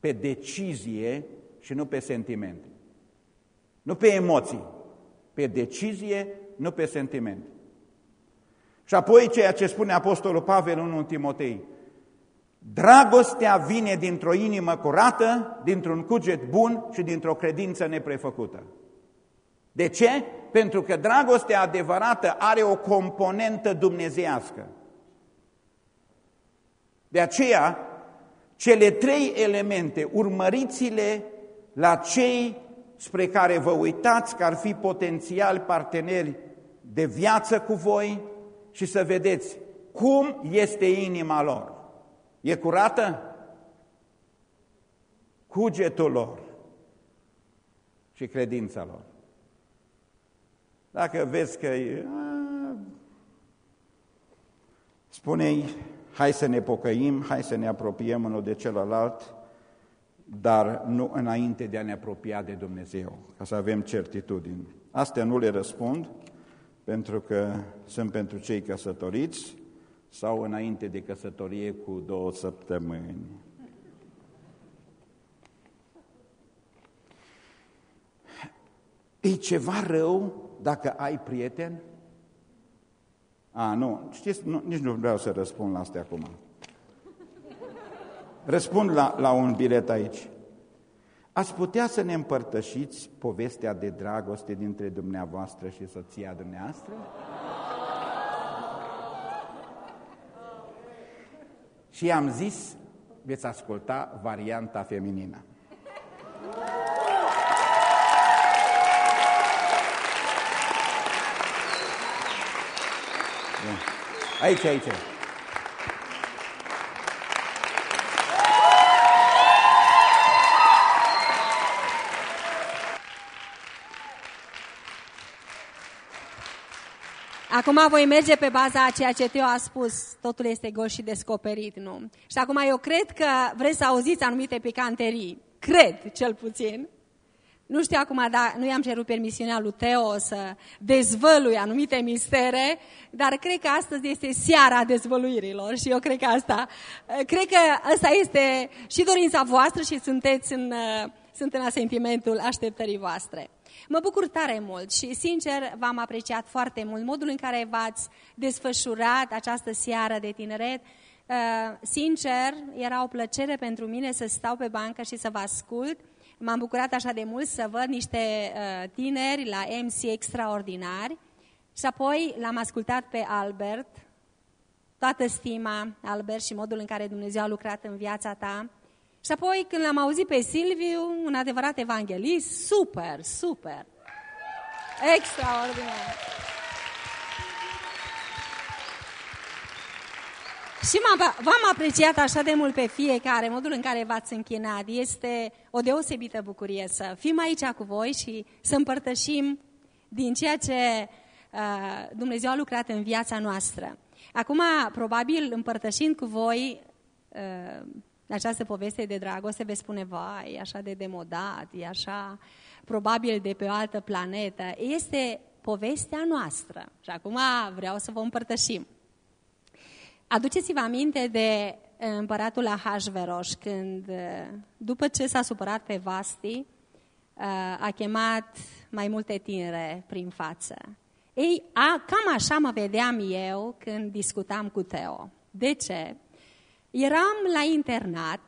pe decizie și nu pe sentimente. Nu pe emoții, pe decizie, nu pe sentimente. Și apoi ceea ce spune Apostolul Pavel în 1 Timotei, Dragostea vine dintr-o inimă curată, dintr-un cuget bun și dintr-o credință neprefăcută. De ce? Pentru că dragostea adevărată are o componentă dumnezească. De aceea, cele trei elemente, urmăriți-le la cei spre care vă uitați că ar fi potențial parteneri de viață cu voi și să vedeți cum este inima lor. E curată? Cugetul lor și credința lor. Dacă vezi că spune-i, hai să ne pocăim, hai să ne apropiem unul de celălalt, dar nu înainte de a ne apropia de Dumnezeu, ca să avem certitudini. Astea nu le răspund, pentru că sunt pentru cei căsătoriți, sau înainte de căsătorie cu două săptămâni. E ceva rău dacă ai prieten? A, nu, știți, nu, nici nu vreau să răspund la asta acum. Răspund la, la un bilet aici. Ați putea să ne împărtășiți povestea de dragoste dintre dumneavoastră și soția dumneavoastră? și am zis, veți asculta varianta feminină. Aici, aici. Acum voi merge pe baza a ceea ce Teo a spus, totul este gol și descoperit, nu? Și acum eu cred că vreți să auziți anumite picanterii. Cred, cel puțin. Nu știu acum, dar nu i-am cerut permisiunea lui Teo să dezvălui anumite mistere, dar cred că astăzi este seara dezvăluirilor și eu cred că asta, cred că asta este și dorința voastră și sunteți în, sunt în asentimentul așteptării voastre. Mă bucur tare mult și, sincer, v-am apreciat foarte mult modul în care v-ați desfășurat această seară de tineret. Uh, sincer, era o plăcere pentru mine să stau pe bancă și să vă ascult. M-am bucurat așa de mult să văd niște uh, tineri la MC extraordinari și apoi l-am ascultat pe Albert, toată stima, Albert, și modul în care Dumnezeu a lucrat în viața ta. Și apoi, când l-am auzit pe Silviu, un adevărat evanghelist, super, super, extraordinar. Și v-am apreciat așa de mult pe fiecare, modul în care v-ați închinat. Este o deosebită bucurie să fim aici cu voi și să împărtășim din ceea ce uh, Dumnezeu a lucrat în viața noastră. Acum, probabil, împărtășind cu voi uh, această poveste de dragoste, veți spune, vai, e așa de demodat, e așa probabil de pe o altă planetă. Este povestea noastră și acum vreau să vă împărtășim. Aduceți-vă aminte de împăratul Ahasveros, când, după ce s-a supărat pe Vasti, a chemat mai multe tinere prin față. Ei, a, cam așa mă vedeam eu când discutam cu Teo. De ce? Eram la internat,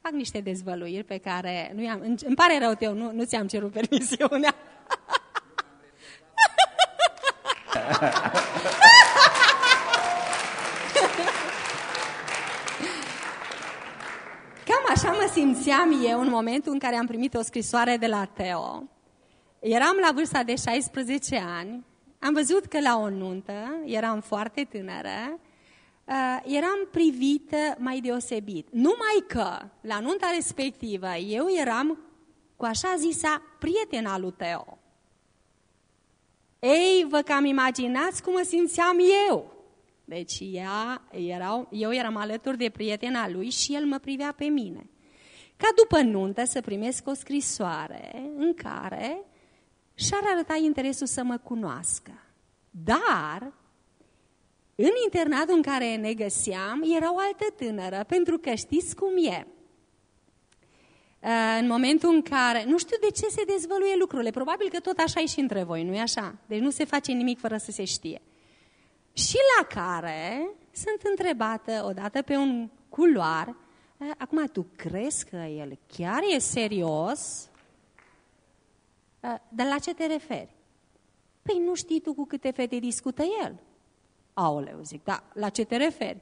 fac niște dezvăluiri pe care nu i-am, îmi pare rău, Teo, nu, nu ți-am cerut permisiunea. Cam așa mă simțeam eu în momentul în care am primit o scrisoare de la Teo. Eram la vârsta de 16 ani, am văzut că la o nuntă, eram foarte tânără, uh, eram privită mai deosebit. Numai că, la nunta respectivă, eu eram cu așa zisa prietena lui Teo. Ei, vă cam imaginați cum mă simțeam eu. Deci ea, erau, eu eram alături de prietena lui și el mă privea pe mine. Ca după nuntă să primesc o scrisoare în care și-ar arăta interesul să mă cunoască. Dar în internatul în care ne găseam era o altă tânără, pentru că știți cum e. În momentul în care, nu știu de ce se dezvăluie lucrurile, probabil că tot așa e și între voi, nu e așa? Deci nu se face nimic fără să se știe. Și la care sunt întrebată odată pe un culoar, acum tu crezi că el chiar e serios? Dar la ce te referi? Păi nu știi tu cu câte fete discută el. Aoleu, zic, da, la ce te referi?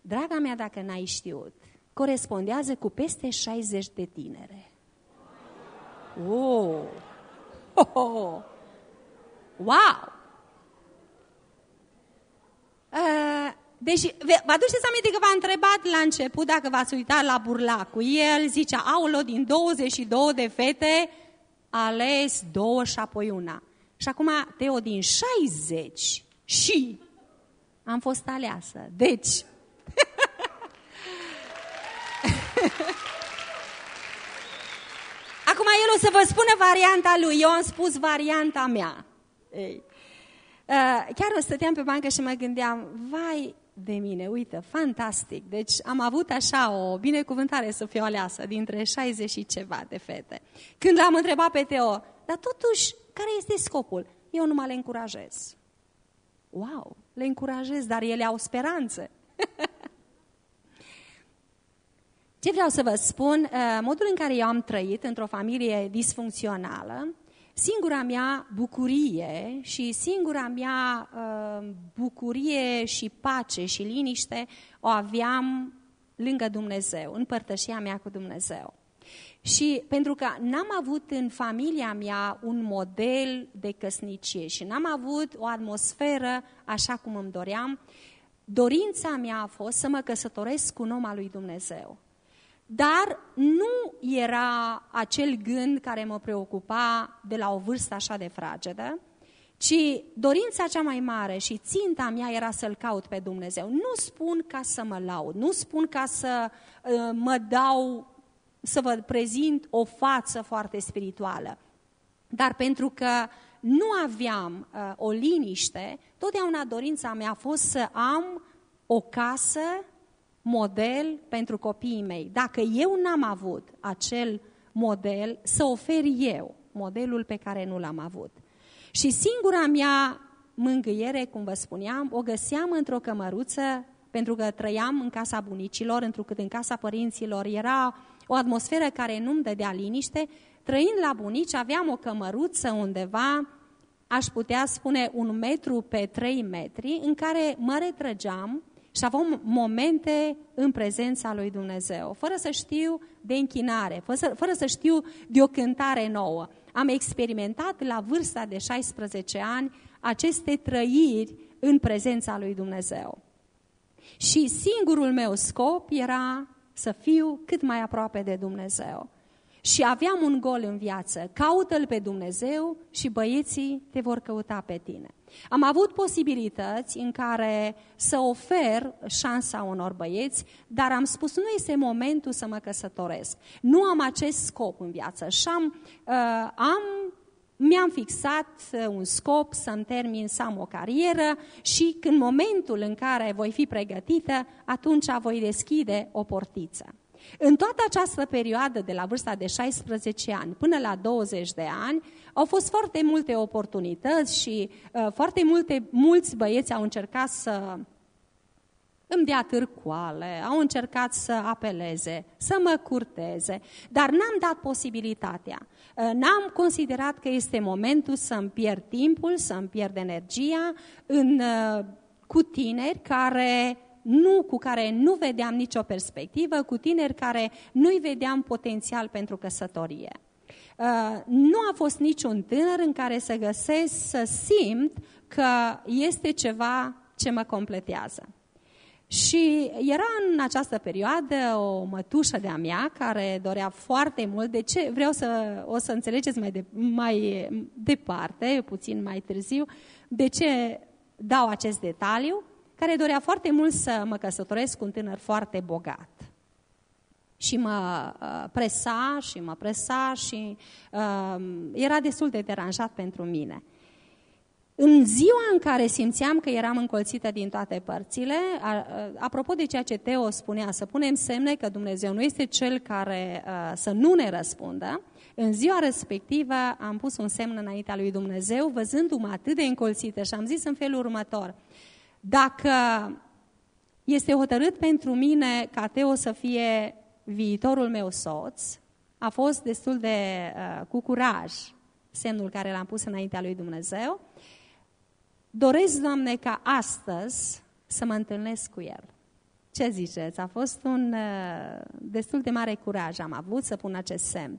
Draga mea, dacă n-ai știut, corespondează cu peste 60 de tinere. Oh! oh, oh. Wow! Uh, deci, vă aduceți aminte că v-a întrebat la început dacă v-ați uitat la burlacul. El zicea, aulă, din 22 de fete, ales două și apoi una. Și acum, Teo, din 60 și am fost aleasă. Deci, Acum el o să vă spună varianta lui, eu am spus varianta mea. Ei. Uh, chiar o stăteam pe bancă și mă gândeam, vai de mine, uite, fantastic. Deci am avut așa o binecuvântare să fiu aleasă dintre 60 și ceva de fete. Când l-am întrebat pe Teo, dar totuși, care este scopul? Eu numai le încurajez. Wow, le încurajez, dar ele au speranțe. Ce vreau să vă spun, uh, modul în care eu am trăit într-o familie disfuncțională, singura mea bucurie și singura mea uh, bucurie și pace și liniște o aveam lângă Dumnezeu, în părtășia mea cu Dumnezeu. Și pentru că n-am avut în familia mea un model de căsnicie și n-am avut o atmosferă așa cum îmi doream, dorința mea a fost să mă căsătoresc cu un om al lui Dumnezeu. Dar nu era acel gând care mă preocupa de la o vârstă așa de fragedă, ci dorința cea mai mare și ținta mea era să-L caut pe Dumnezeu. Nu spun ca să mă laud, nu spun ca să uh, mă dau, să vă prezint o față foarte spirituală, dar pentru că nu aveam uh, o liniște, totdeauna dorința mea a fost să am o casă model pentru copiii mei. Dacă eu n-am avut acel model, să ofer eu modelul pe care nu l-am avut. Și singura mea mângâiere, cum vă spuneam, o găseam într-o cămăruță, pentru că trăiam în casa bunicilor, întrucât în casa părinților era o atmosferă care nu-mi dădea liniște, trăind la bunici aveam o cămăruță undeva, aș putea spune un metru pe trei metri, în care mă retrăgeam și aveam momente în prezența lui Dumnezeu, fără să știu de închinare, fără să, fără să știu de o cântare nouă. Am experimentat la vârsta de 16 ani aceste trăiri în prezența lui Dumnezeu. Și singurul meu scop era să fiu cât mai aproape de Dumnezeu. Și aveam un gol în viață, caută-L pe Dumnezeu și băieții te vor căuta pe tine. Am avut posibilități în care să ofer șansa unor băieți, dar am spus nu este momentul să mă căsătoresc. Nu am acest scop în viață și am, uh, am mi-am fixat uh, un scop să-mi termin, să am o carieră și în momentul în care voi fi pregătită, atunci voi deschide o portiță. În toată această perioadă, de la vârsta de 16 ani până la 20 de ani, au fost foarte multe oportunități și uh, foarte multe, mulți băieți au încercat să îmi dea târcoale, au încercat să apeleze, să mă curteze, dar n-am dat posibilitatea. Uh, n-am considerat că este momentul să-mi pierd timpul, să-mi pierd energia în, uh, cu tineri care nu, cu care nu vedeam nicio perspectivă, cu tineri care nu-i vedeam potențial pentru căsătorie. Uh, nu a fost niciun tânăr în care să găsesc, să simt că este ceva ce mă completează. Și era în această perioadă o mătușă de-a mea care dorea foarte mult. De ce? Vreau să o să înțelegeți mai, de, mai departe, puțin mai târziu, de ce dau acest detaliu care dorea foarte mult să mă căsătoresc cu un tânăr foarte bogat. Și mă uh, presa și mă presa și uh, era destul de deranjat pentru mine. În ziua în care simțeam că eram încolțită din toate părțile, apropo de ceea ce Teo spunea, să punem semne că Dumnezeu nu este cel care uh, să nu ne răspundă, în ziua respectivă am pus un semn înaintea lui Dumnezeu, văzându-mă atât de încolțită și am zis în felul următor – dacă este hotărât pentru mine ca Teo să fie viitorul meu soț, a fost destul de uh, cu curaj semnul care l-am pus înaintea lui Dumnezeu. Doresc, Doamne, ca astăzi să mă întâlnesc cu el. Ce ziceți? A fost un uh, destul de mare curaj am avut să pun acest semn.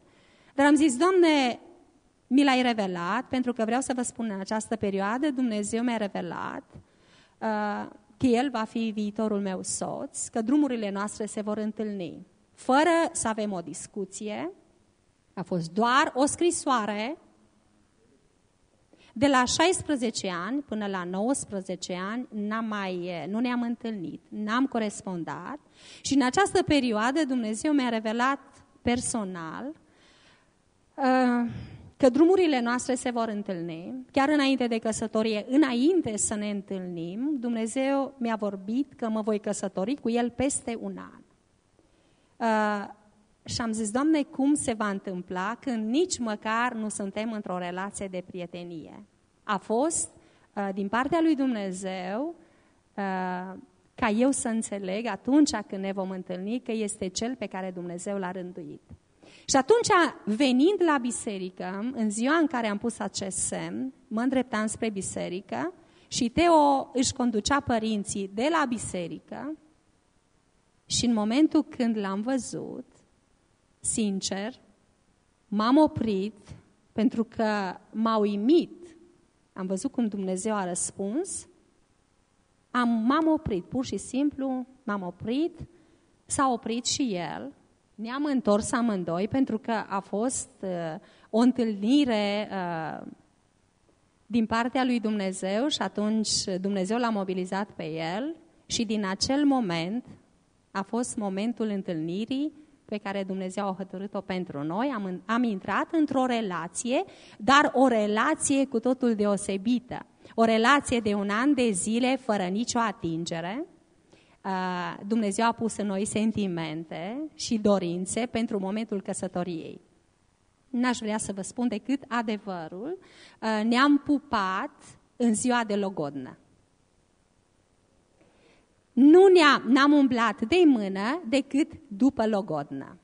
Dar am zis, Doamne, mi l-ai revelat, pentru că vreau să vă spun în această perioadă, Dumnezeu mi-a revelat Uh, că el va fi viitorul meu soț, că drumurile noastre se vor întâlni. Fără să avem o discuție, a fost doar o scrisoare de la 16 ani până la 19 ani n-am mai, nu ne-am întâlnit, n-am corespondat și în această perioadă Dumnezeu mi-a revelat personal uh, că drumurile noastre se vor întâlni, chiar înainte de căsătorie, înainte să ne întâlnim, Dumnezeu mi-a vorbit că mă voi căsători cu El peste un an. Uh, și am zis, Doamne, cum se va întâmpla când nici măcar nu suntem într-o relație de prietenie? A fost uh, din partea lui Dumnezeu uh, ca eu să înțeleg atunci când ne vom întâlni că este Cel pe care Dumnezeu l-a rânduit. Și atunci, venind la biserică, în ziua în care am pus acest semn, mă îndreptam spre biserică și Teo își conducea părinții de la biserică și în momentul când l-am văzut, sincer, m-am oprit pentru că m-a uimit. Am văzut cum Dumnezeu a răspuns. Am, m-am oprit, pur și simplu m-am oprit, s-a oprit și el. Ne-am întors amândoi pentru că a fost uh, o întâlnire uh, din partea lui Dumnezeu și atunci Dumnezeu l-a mobilizat pe el și din acel moment a fost momentul întâlnirii pe care Dumnezeu a hotărât-o pentru noi. Am, am intrat într-o relație, dar o relație cu totul deosebită. O relație de un an de zile fără nicio atingere. Dumnezeu a pus în noi sentimente și dorințe pentru momentul căsătoriei. N-aș vrea să vă spun decât adevărul. Ne-am pupat în ziua de logodnă. Nu ne-am, n-am umblat de mână decât după logodnă.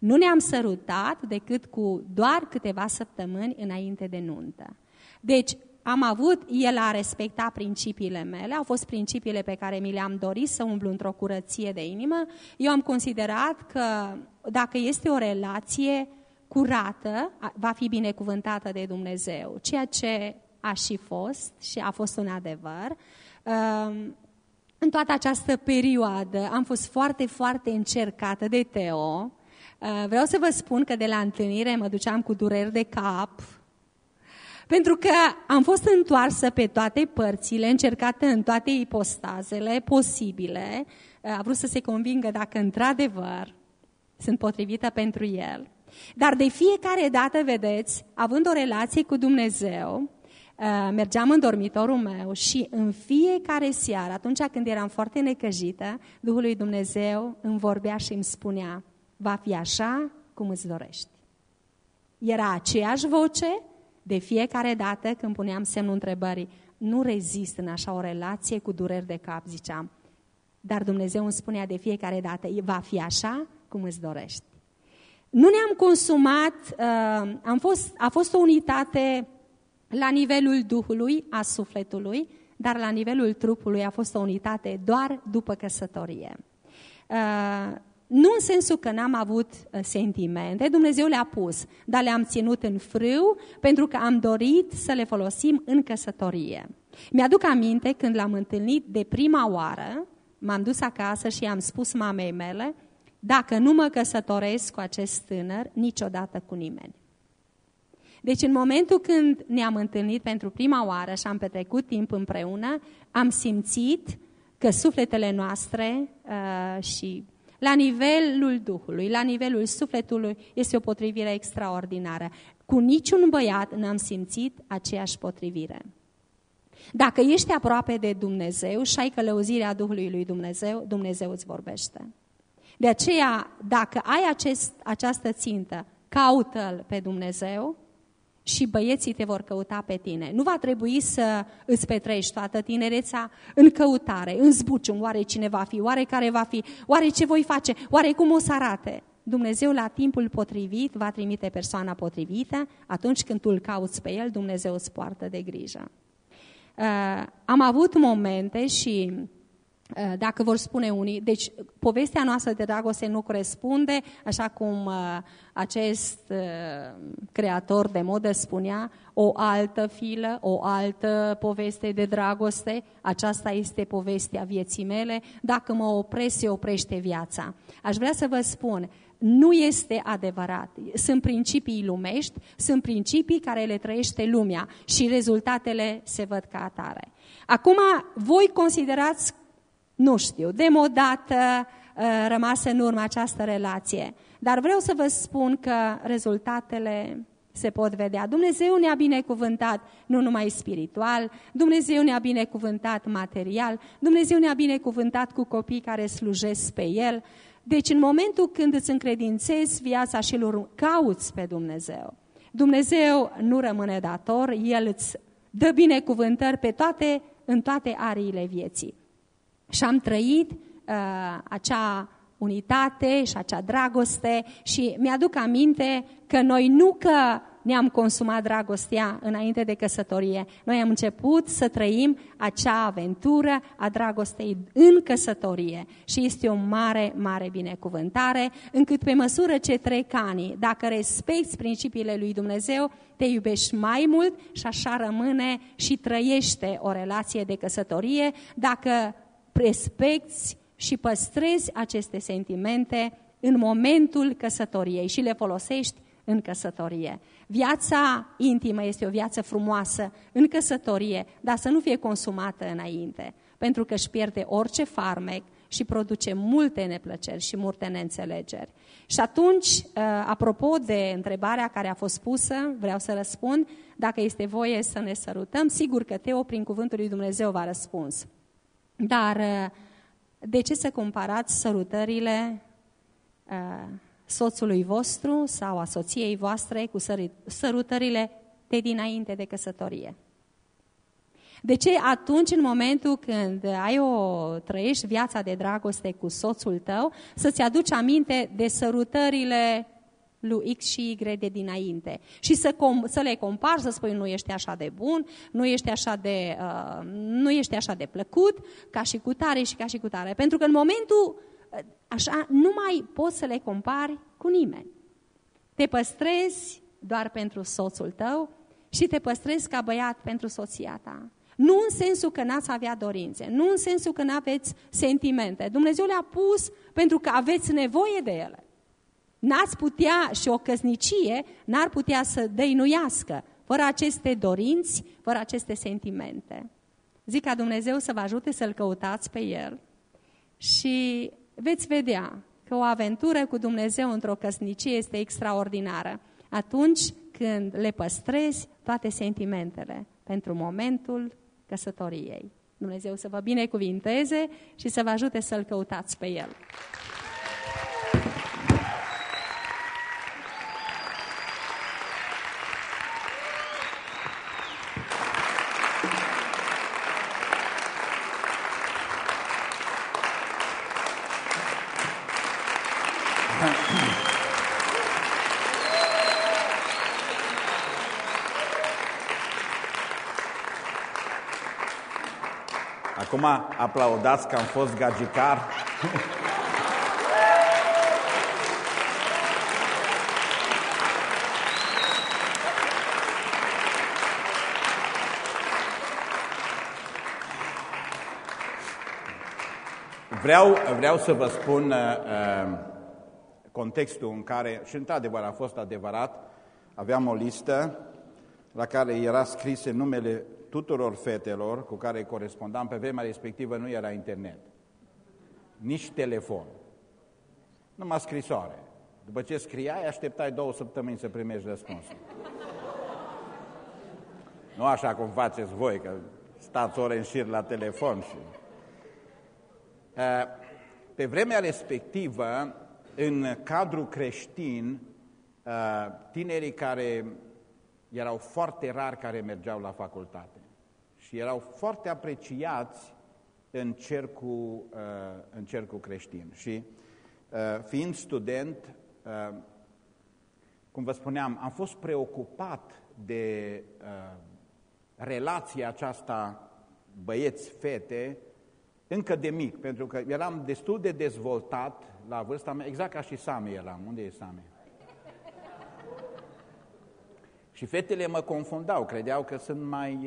Nu ne-am sărutat decât cu doar câteva săptămâni înainte de nuntă. Deci, am avut, el a respectat principiile mele, au fost principiile pe care mi le-am dorit să umblu într-o curăție de inimă. Eu am considerat că dacă este o relație curată, va fi binecuvântată de Dumnezeu, ceea ce a și fost și a fost un adevăr. În toată această perioadă am fost foarte, foarte încercată de Teo. Uh, vreau să vă spun că de la întâlnire mă duceam cu dureri de cap, pentru că am fost întoarsă pe toate părțile, încercată în toate ipostazele posibile. Uh, a vrut să se convingă dacă într-adevăr sunt potrivită pentru el. Dar de fiecare dată, vedeți, având o relație cu Dumnezeu, Uh, mergeam în dormitorul meu și în fiecare seară, atunci când eram foarte necăjită, Duhul lui Dumnezeu îmi vorbea și îmi spunea, va fi așa cum îți dorești. Era aceeași voce de fiecare dată când puneam semnul întrebării. Nu rezist în așa o relație cu dureri de cap, ziceam. Dar Dumnezeu îmi spunea de fiecare dată, va fi așa cum îți dorești. Nu ne-am consumat, uh, am fost, a fost o unitate la nivelul Duhului, a sufletului, dar la nivelul trupului a fost o unitate doar după căsătorie. Uh, nu în sensul că n-am avut uh, sentimente, Dumnezeu le-a pus, dar le-am ținut în frâu pentru că am dorit să le folosim în căsătorie. Mi-aduc aminte când l-am întâlnit de prima oară, m-am dus acasă și am spus mamei mele, dacă nu mă căsătoresc cu acest tânăr, niciodată cu nimeni. Deci în momentul când ne-am întâlnit pentru prima oară și am petrecut timp împreună, am simțit că sufletele noastre uh, și la nivelul Duhului, la nivelul sufletului, este o potrivire extraordinară. Cu niciun băiat n-am simțit aceeași potrivire. Dacă ești aproape de Dumnezeu și ai călăuzirea Duhului lui Dumnezeu, Dumnezeu îți vorbește. De aceea, dacă ai acest, această țintă, caută-L pe Dumnezeu și băieții te vor căuta pe tine. Nu va trebui să îți petrești toată tinereța în căutare, în zbucium, oare cine va fi, oare care va fi, oare ce voi face, oare cum o să arate. Dumnezeu la timpul potrivit va trimite persoana potrivită, atunci când tu îl cauți pe el, Dumnezeu îți poartă de grijă. Uh, am avut momente și Eh, dacă vor spune unii. Deci, povestea noastră de dragoste nu corespunde, așa cum uh, acest uh, creator de modă spunea, o altă filă, o altă poveste de dragoste, aceasta este povestea vieții mele, dacă mă opresc, se oprește viața. Aș vrea să vă spun, nu este adevărat. Sunt principii lumești, sunt principii care le trăiește lumea și rezultatele se văd ca atare. Acum, voi considerați nu știu, demodată, uh, rămasă în urmă această relație. Dar vreau să vă spun că rezultatele se pot vedea. Dumnezeu ne-a binecuvântat nu numai spiritual, Dumnezeu ne-a binecuvântat material, Dumnezeu ne-a binecuvântat cu copii care slujesc pe El. Deci în momentul când îți încredințezi viața și îl cauți pe Dumnezeu, Dumnezeu nu rămâne dator, El îți dă binecuvântări pe toate, în toate ariile vieții. Și am trăit uh, acea unitate și acea dragoste și mi-aduc aminte că noi nu că ne-am consumat dragostea înainte de căsătorie. Noi am început să trăim acea aventură a dragostei în căsătorie și este o mare, mare binecuvântare, încât pe măsură ce trec ani, dacă respecti principiile lui Dumnezeu, te iubești mai mult și așa rămâne și trăiește o relație de căsătorie dacă respecti și păstrezi aceste sentimente în momentul căsătoriei și le folosești în căsătorie. Viața intimă este o viață frumoasă în căsătorie, dar să nu fie consumată înainte, pentru că își pierde orice farmec și produce multe neplăceri și multe neînțelegeri. Și atunci, ă, apropo de întrebarea care a fost pusă, vreau să răspund, dacă este voie să ne sărutăm, sigur că Teo, prin cuvântul lui Dumnezeu, va răspuns. Dar ă, de ce să comparați sărutările ă, soțului vostru sau a soției voastre cu sărutările de dinainte de căsătorie. De ce atunci, în momentul când ai o, trăiești viața de dragoste cu soțul tău, să-ți aduci aminte de sărutările lui X și Y de dinainte. Și să, com, să le compari, să spui nu ești așa de bun, nu ești așa de, uh, nu ești așa de plăcut, ca și cu tare și ca și cu tare. Pentru că în momentul așa nu mai poți să le compari cu nimeni. Te păstrezi doar pentru soțul tău și te păstrezi ca băiat pentru soția ta. Nu în sensul că n-ați avea dorințe, nu în sensul că n-aveți sentimente. Dumnezeu le-a pus pentru că aveți nevoie de ele. N-ați putea, și o căsnicie n-ar putea să dăinuiască fără aceste dorinți, fără aceste sentimente. Zic ca Dumnezeu să vă ajute să-L căutați pe El și veți vedea că o aventură cu Dumnezeu într-o căsnicie este extraordinară. Atunci când le păstrezi toate sentimentele pentru momentul căsătoriei. Dumnezeu să vă binecuvinteze și să vă ajute să-L căutați pe El. Acum aplaudați că am fost gagicar. Vreau, vreau să vă spun uh, uh, contextul în care, și într-adevăr a fost adevărat, aveam o listă la care era scrise numele tuturor fetelor cu care corespondam, pe vremea respectivă nu era internet, nici telefon, numai scrisoare. După ce scriai, așteptai două săptămâni să primești răspunsul. Nu așa cum faceți voi, că stați ore în șir la telefon. Și... Pe vremea respectivă, în cadrul creștin, tinerii care erau foarte rari care mergeau la facultate și erau foarte apreciați în cercul, uh, în cercul creștin. Și uh, fiind student, uh, cum vă spuneam, am fost preocupat de relația aceasta băieți-fete încă de mic, pentru că eram destul de dezvoltat la vârsta mea, exact ca și Sami eram. Unde e Sami? Și fetele mă confundau, credeau că sunt mai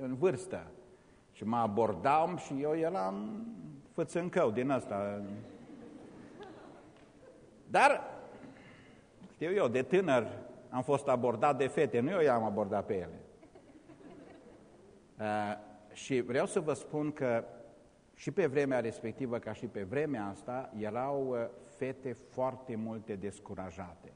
în vârstă. Și mă abordam și eu eram fățâncău din ăsta. Dar, știu eu, de tânăr am fost abordat de fete, nu eu i-am abordat pe ele. Uh, și vreau să vă spun că și pe vremea respectivă, ca și pe vremea asta, erau uh, fete foarte multe descurajate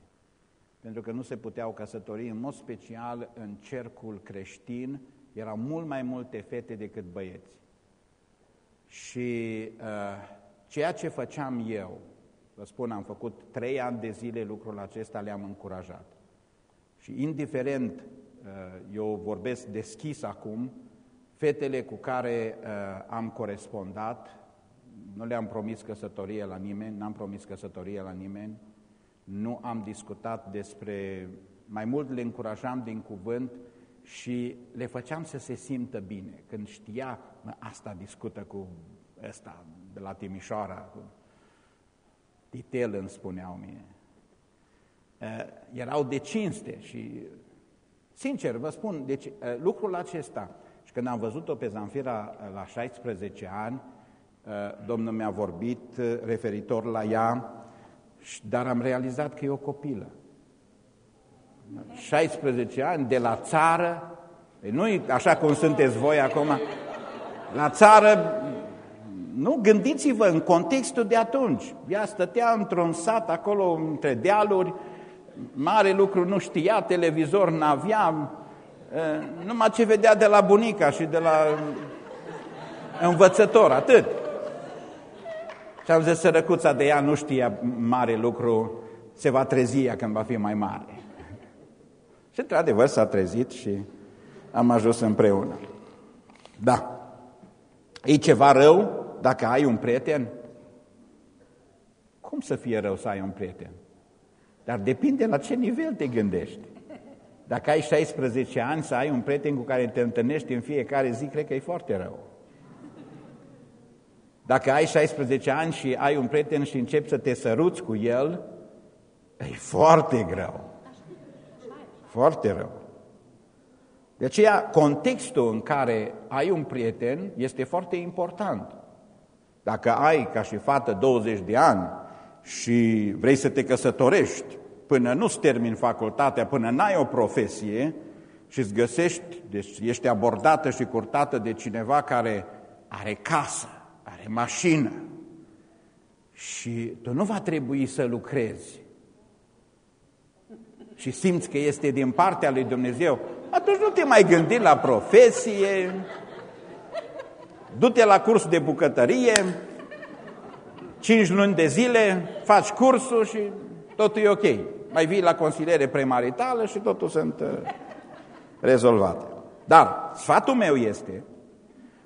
pentru că nu se puteau căsători, în mod special în cercul creștin, erau mult mai multe fete decât băieți. Și uh, ceea ce făceam eu, vă spun, am făcut trei ani de zile lucrul acesta, le-am încurajat. Și indiferent, uh, eu vorbesc deschis acum, fetele cu care uh, am corespondat, nu le-am promis căsătorie la nimeni, n-am promis căsătorie la nimeni, nu am discutat despre, mai mult le încurajam din cuvânt și le făceam să se simtă bine. Când știa, mă, asta discută cu ăsta de la Timișoara, cu Titel îmi spuneau mie. Erau de cinste și, sincer, vă spun, deci lucrul acesta, și când am văzut-o pe Zanfira la 16 ani, Domnul mi-a vorbit referitor la ea, dar am realizat că e o copilă. 16 ani, de la țară, nu așa cum sunteți voi acum, la țară, nu, gândiți-vă în contextul de atunci. Ea stătea într-un sat acolo între dealuri, mare lucru nu știa, televizor n-avea, numai ce vedea de la bunica și de la învățător, atât. Și am zis, sărăcuța de ea nu știa mare lucru, se va trezi ea când va fi mai mare. Și într-adevăr s-a trezit și am ajuns împreună. Da. E ceva rău dacă ai un prieten? Cum să fie rău să ai un prieten? Dar depinde la ce nivel te gândești. Dacă ai 16 ani să ai un prieten cu care te întâlnești în fiecare zi, cred că e foarte rău. Dacă ai 16 ani și ai un prieten și începi să te săruți cu el, e foarte greu. Foarte rău. De aceea, contextul în care ai un prieten este foarte important. Dacă ai, ca și fată, 20 de ani și vrei să te căsătorești până nu-ți termin facultatea, până n-ai o profesie și îți găsești, deci ești abordată și curtată de cineva care are casă, are mașină. Și tu nu va trebui să lucrezi. Și simți că este din partea lui Dumnezeu, atunci nu te mai gândi la profesie, du-te la curs de bucătărie, cinci luni de zile, faci cursul și totul e ok. Mai vii la consiliere premaritală și totul sunt uh, rezolvate. Dar sfatul meu este,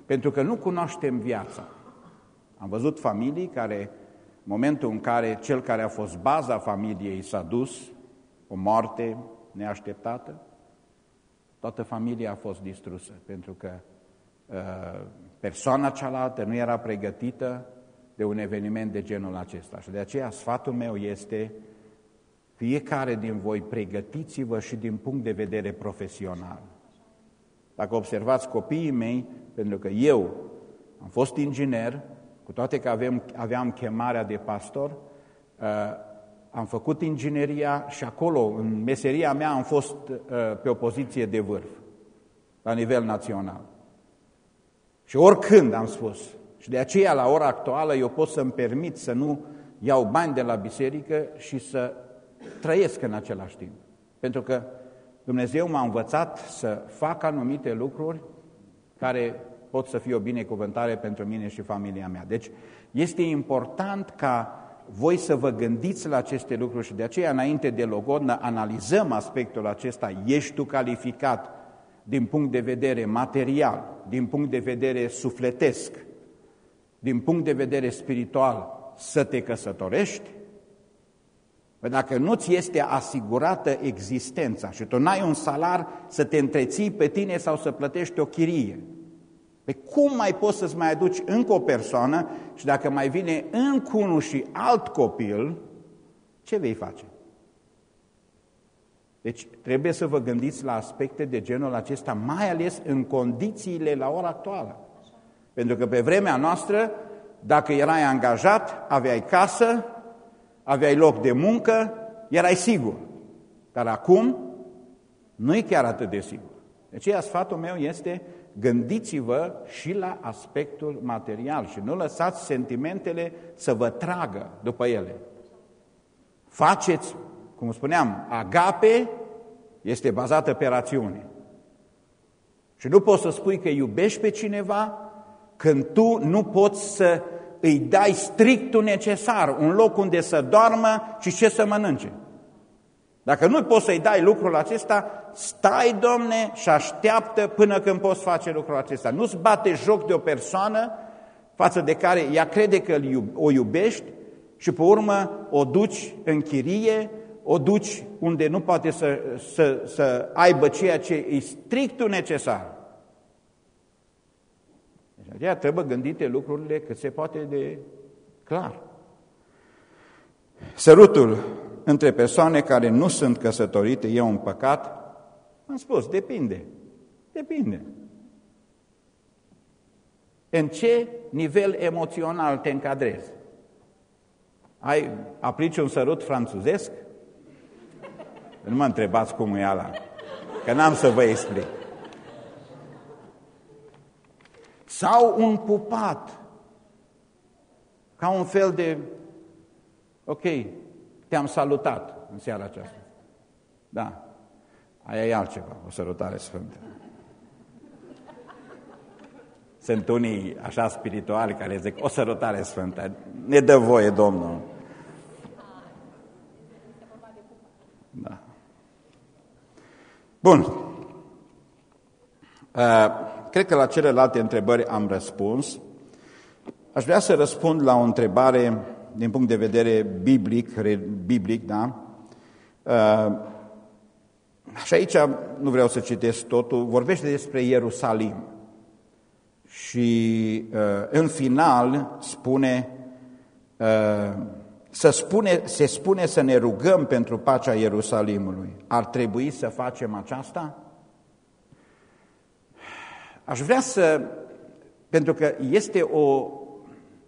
pentru că nu cunoaștem viața, am văzut familii care, momentul în care cel care a fost baza familiei s-a dus, o moarte neașteptată, toată familia a fost distrusă, pentru că uh, persoana cealaltă nu era pregătită de un eveniment de genul acesta. Și de aceea sfatul meu este, fiecare din voi pregătiți-vă și din punct de vedere profesional. Dacă observați copiii mei, pentru că eu am fost inginer, cu toate că aveam, aveam chemarea de pastor, uh, am făcut ingineria și acolo, în meseria mea, am fost uh, pe o poziție de vârf, la nivel național. Și oricând am spus, și de aceea la ora actuală eu pot să-mi permit să nu iau bani de la biserică și să trăiesc în același timp. Pentru că Dumnezeu m-a învățat să fac anumite lucruri care pot să fie o binecuvântare pentru mine și familia mea. Deci este important ca voi să vă gândiți la aceste lucruri și de aceea înainte de logodnă analizăm aspectul acesta. Ești tu calificat din punct de vedere material, din punct de vedere sufletesc, din punct de vedere spiritual să te căsătorești? Păi dacă nu ți este asigurată existența și tu n-ai un salar să te întreții pe tine sau să plătești o chirie, pe cum mai poți să-ți mai aduci încă o persoană și dacă mai vine încă unul și alt copil, ce vei face? Deci trebuie să vă gândiți la aspecte de genul acesta, mai ales în condițiile la ora actuală. Pentru că pe vremea noastră, dacă erai angajat, aveai casă, aveai loc de muncă, erai sigur. Dar acum nu e chiar atât de sigur. Deci sfatul meu este gândiți-vă și la aspectul material și nu lăsați sentimentele să vă tragă după ele. Faceți, cum spuneam, agape este bazată pe rațiune. Și nu poți să spui că iubești pe cineva când tu nu poți să îi dai strictul necesar, un loc unde să doarmă și ce să mănânce. Dacă nu poți să-i dai lucrul acesta, stai, domne, și așteaptă până când poți face lucrul acesta. Nu-ți bate joc de o persoană față de care ea crede că o iubești și pe urmă o duci în chirie, o duci unde nu poate să, să, să aibă ceea ce e strictul necesar. Deci aceea trebuie gândite lucrurile cât se poate de clar. Sărutul între persoane care nu sunt căsătorite e un păcat? Am spus, depinde. Depinde. În ce nivel emoțional te încadrezi? Ai, aplici un sărut franțuzesc? Nu mă întrebați cum e ala, că n-am să vă explic. Sau un pupat, ca un fel de, ok, te-am salutat în seara aceasta. Da, aia e altceva, o sărutare sfântă. Sunt unii așa spirituali care zic, o sărutare sfântă, ne dă voie Domnul. Da. Bun. Uh, cred că la celelalte întrebări am răspuns. Aș vrea să răspund la o întrebare din punct de vedere biblic, biblic da? Uh, și aici nu vreau să citesc totul, vorbește despre Ierusalim. Și uh, în final spune, să spune, se spune să ne rugăm pentru pacea Ierusalimului. Ar trebui să facem aceasta? Aș vrea să, pentru că este o,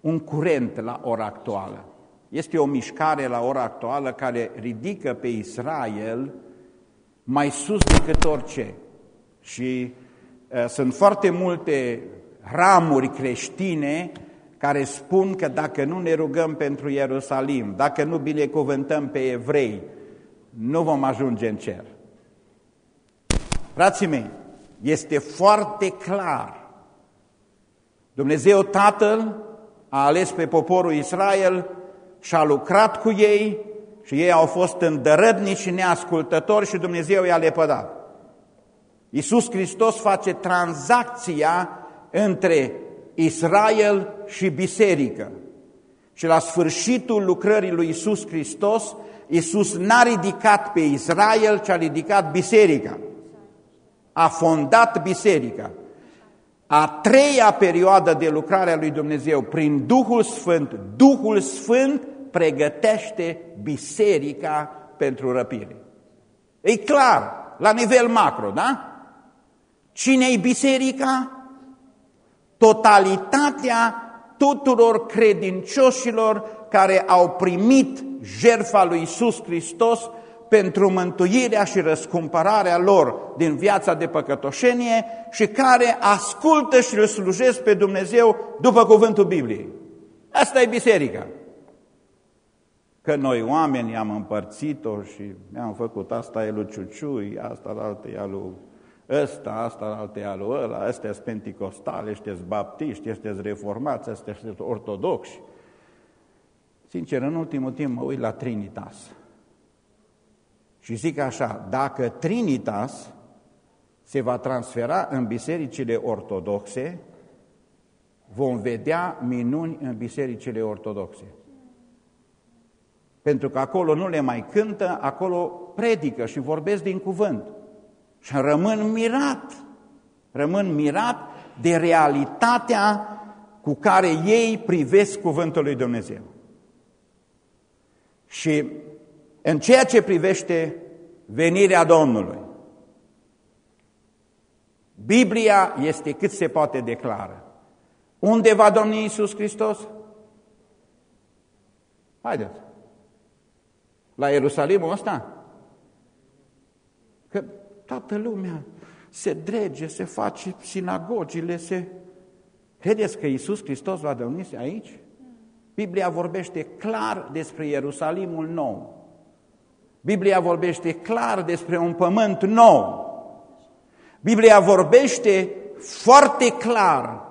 un curent la ora actuală, este o mișcare la ora actuală care ridică pe Israel mai sus decât orice. Și uh, sunt foarte multe ramuri creștine care spun că dacă nu ne rugăm pentru Ierusalim, dacă nu binecuvântăm pe evrei, nu vom ajunge în cer. Frații mei, este foarte clar. Dumnezeu Tatăl a ales pe poporul Israel și a lucrat cu ei și ei au fost îndărădnici și neascultători și Dumnezeu i-a lepădat. Iisus Hristos face tranzacția între Israel și biserică. Și la sfârșitul lucrării lui Isus Hristos, Isus n-a ridicat pe Israel, ci a ridicat biserica. A fondat biserica. A treia perioadă de lucrare a lui Dumnezeu, prin Duhul Sfânt, Duhul Sfânt pregătește biserica pentru răpire. E clar, la nivel macro, da? Cine-i biserica? totalitatea tuturor credincioșilor care au primit jertfa lui Isus Hristos pentru mântuirea și răscumpărarea lor din viața de păcătoșenie și care ascultă și îl slujesc pe Dumnezeu după cuvântul Bibliei. Asta e biserica. Că noi oamenii am împărțit-o și ne-am făcut asta e lui Ciuciui, asta altă e lui ăsta, asta, altea lui ăla, ăstea sunt penticostale, ăștia sunt baptiști, ăștia sunt reformați, ăștia sunt ortodoxi. Sincer, în ultimul timp mă uit la Trinitas și zic așa, dacă Trinitas se va transfera în bisericile ortodoxe, vom vedea minuni în bisericile ortodoxe. Pentru că acolo nu le mai cântă, acolo predică și vorbesc din cuvânt. Și rămân mirat, rămân mirat de realitatea cu care ei privesc cuvântul lui Dumnezeu. Și în ceea ce privește venirea Domnului, Biblia este cât se poate declară. Unde va domni Iisus Hristos? Haideți. La Ierusalimul ăsta? Că Toată lumea se drege, se face sinagogile, se... Credeți că Iisus Hristos va domni aici? Biblia vorbește clar despre Ierusalimul nou. Biblia vorbește clar despre un pământ nou. Biblia vorbește foarte clar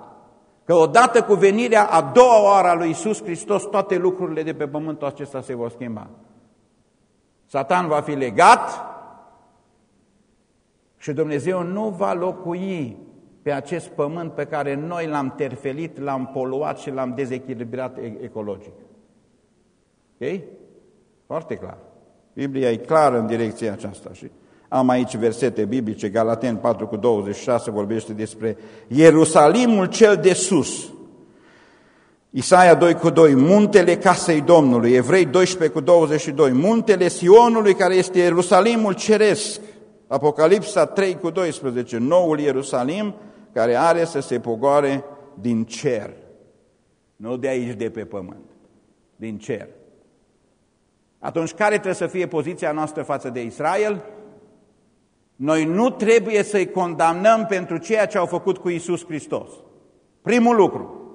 că odată cu venirea a doua oară a lui Iisus Hristos, toate lucrurile de pe pământul acesta se vor schimba. Satan va fi legat, și Dumnezeu nu va locui pe acest pământ pe care noi l-am terfelit, l-am poluat și l-am dezechilibrat ecologic. Ok? Foarte clar. Biblia e clară în direcția aceasta și am aici versete biblice, Galaten 4 cu 26 vorbește despre Ierusalimul cel de sus. Isaia 2 cu 2, muntele casei Domnului, Evrei 12 cu 22, muntele Sionului care este Ierusalimul ceresc, Apocalipsa 3 cu 12, noul Ierusalim care are să se pogoare din cer, nu de aici de pe pământ, din cer. Atunci care trebuie să fie poziția noastră față de Israel? Noi nu trebuie să-i condamnăm pentru ceea ce au făcut cu Isus Hristos. Primul lucru.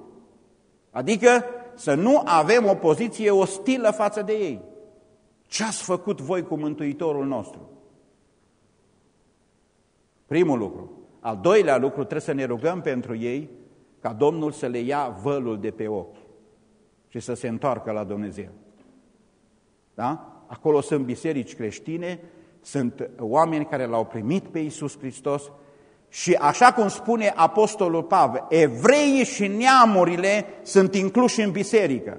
Adică să nu avem o poziție ostilă față de ei. Ce ați făcut voi cu Mântuitorul nostru? Primul lucru. Al doilea lucru, trebuie să ne rugăm pentru ei ca Domnul să le ia vălul de pe ochi și să se întoarcă la Dumnezeu. Da? Acolo sunt biserici creștine, sunt oameni care l-au primit pe Iisus Hristos și așa cum spune Apostolul Pavel, evreii și neamurile sunt incluși în biserică.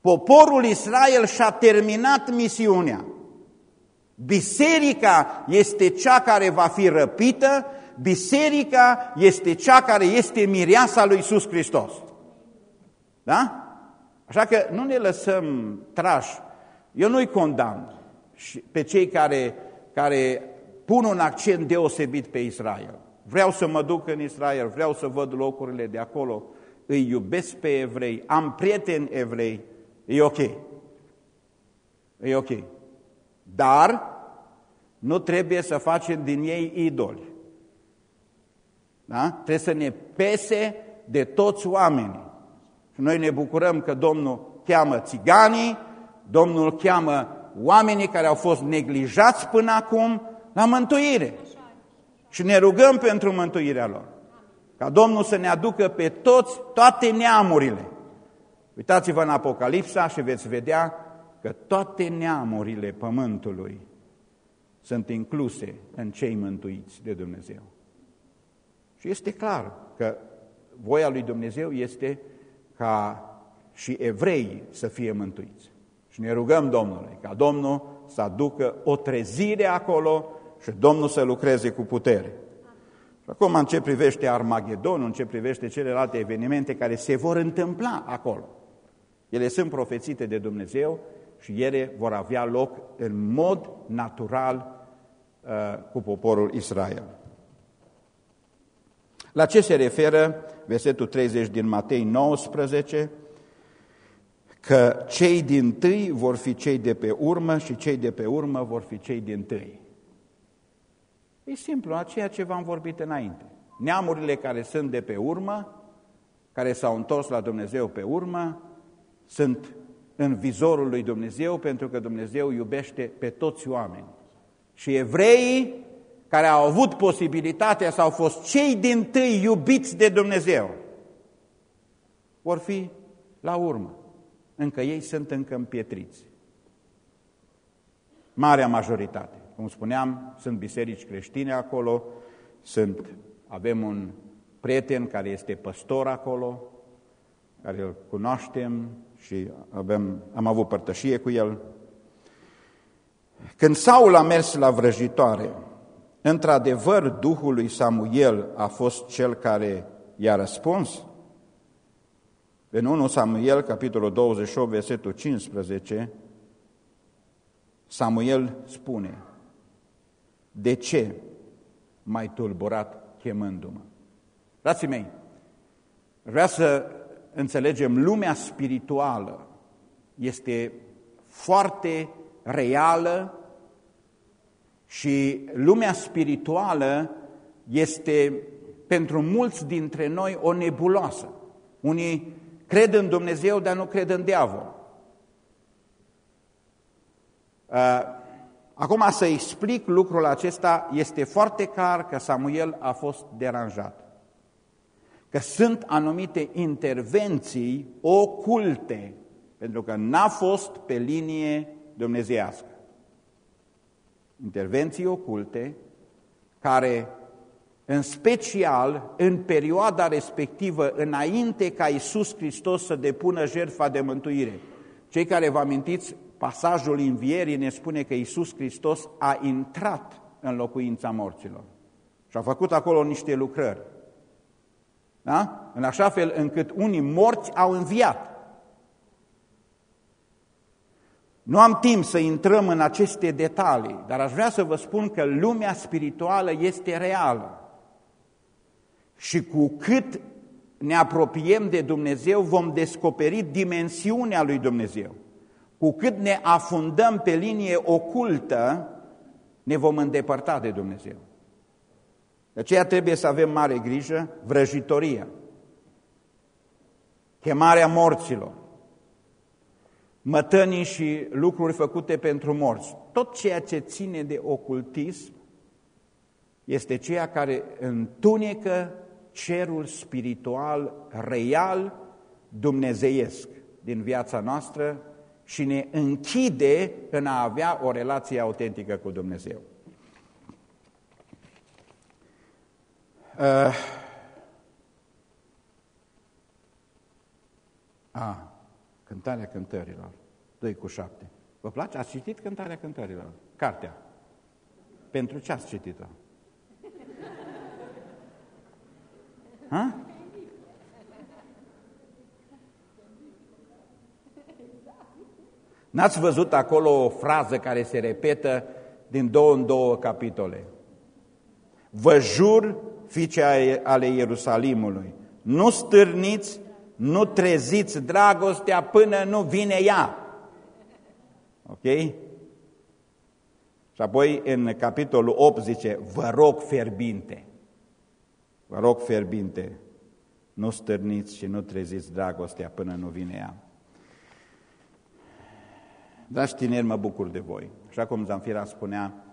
Poporul Israel și-a terminat misiunea. Biserica este cea care va fi răpită, biserica este cea care este mireasa lui Iisus Hristos. Da? Așa că nu ne lăsăm trași. Eu nu-i condamn pe cei care, care pun un accent deosebit pe Israel. Vreau să mă duc în Israel, vreau să văd locurile de acolo, îi iubesc pe evrei, am prieteni evrei, e ok. E ok. Dar nu trebuie să facem din ei idoli. Da? Trebuie să ne pese de toți oamenii. Și noi ne bucurăm că Domnul cheamă țiganii, Domnul cheamă oamenii care au fost neglijați până acum la mântuire. Și ne rugăm pentru mântuirea lor. Ca Domnul să ne aducă pe toți, toate neamurile. Uitați-vă în Apocalipsa și veți vedea că toate neamurile pământului sunt incluse în cei mântuiți de Dumnezeu. Și este clar că voia lui Dumnezeu este ca și evrei să fie mântuiți. Și ne rugăm Domnului ca Domnul să aducă o trezire acolo și Domnul să lucreze cu putere. Și acum în ce privește Armagedonul, în ce privește celelalte evenimente care se vor întâmpla acolo. Ele sunt profețite de Dumnezeu și ele vor avea loc în mod natural uh, cu poporul Israel. La ce se referă versetul 30 din Matei 19? Că cei din tâi vor fi cei de pe urmă și cei de pe urmă vor fi cei din tâi. E simplu, aceea ce v-am vorbit înainte. Neamurile care sunt de pe urmă, care s-au întors la Dumnezeu pe urmă, sunt în vizorul lui Dumnezeu pentru că Dumnezeu iubește pe toți oamenii. Și evreii care au avut posibilitatea sau au fost cei din tâi iubiți de Dumnezeu, vor fi la urmă. Încă ei sunt încă împietriți. Marea majoritate. Cum spuneam, sunt biserici creștine acolo, sunt, avem un prieten care este păstor acolo, care îl cunoaștem și avem, am avut părtășie cu el. Când Saul a mers la vrăjitoare, Într-adevăr, Duhul lui Samuel a fost cel care i-a răspuns? În 1 Samuel, capitolul 28, versetul 15, Samuel spune, De ce m-ai tulburat chemându-mă? Frații mei, vreau să înțelegem, lumea spirituală este foarte reală și lumea spirituală este pentru mulți dintre noi o nebuloasă. Unii cred în Dumnezeu, dar nu cred în diavol. Uh, acum să explic lucrul acesta, este foarte clar că Samuel a fost deranjat. Că sunt anumite intervenții oculte, pentru că n-a fost pe linie dumnezeiască intervenții oculte care în special în perioada respectivă, înainte ca Isus Hristos să depună jertfa de mântuire. Cei care vă amintiți, pasajul învierii ne spune că Isus Hristos a intrat în locuința morților și a făcut acolo niște lucrări. Da? În așa fel încât unii morți au înviat. Nu am timp să intrăm în aceste detalii, dar aș vrea să vă spun că lumea spirituală este reală. Și cu cât ne apropiem de Dumnezeu, vom descoperi dimensiunea lui Dumnezeu. Cu cât ne afundăm pe linie ocultă, ne vom îndepărta de Dumnezeu. De aceea trebuie să avem mare grijă, vrăjitoria, chemarea morților, mătănii și lucruri făcute pentru morți. Tot ceea ce ține de ocultism este ceea care întunecă cerul spiritual real dumnezeiesc din viața noastră și ne închide în a avea o relație autentică cu Dumnezeu. Uh. A, cântarea cântărilor, 2 cu 7. Vă place? Ați citit cântarea cântărilor? Cartea. Pentru ce ați citit-o? Ha? N-ați văzut acolo o frază care se repetă din două în două capitole. Vă jur, fiice ale Ierusalimului, nu stârniți, nu treziți dragostea până nu vine ea. Ok? Și apoi în capitolul 8 zice, vă rog ferbinte. Vă rog ferbinte, nu stârniți și nu treziți dragostea până nu vine ea. Dragi tineri, mă bucur de voi. Așa cum Zanfira spunea,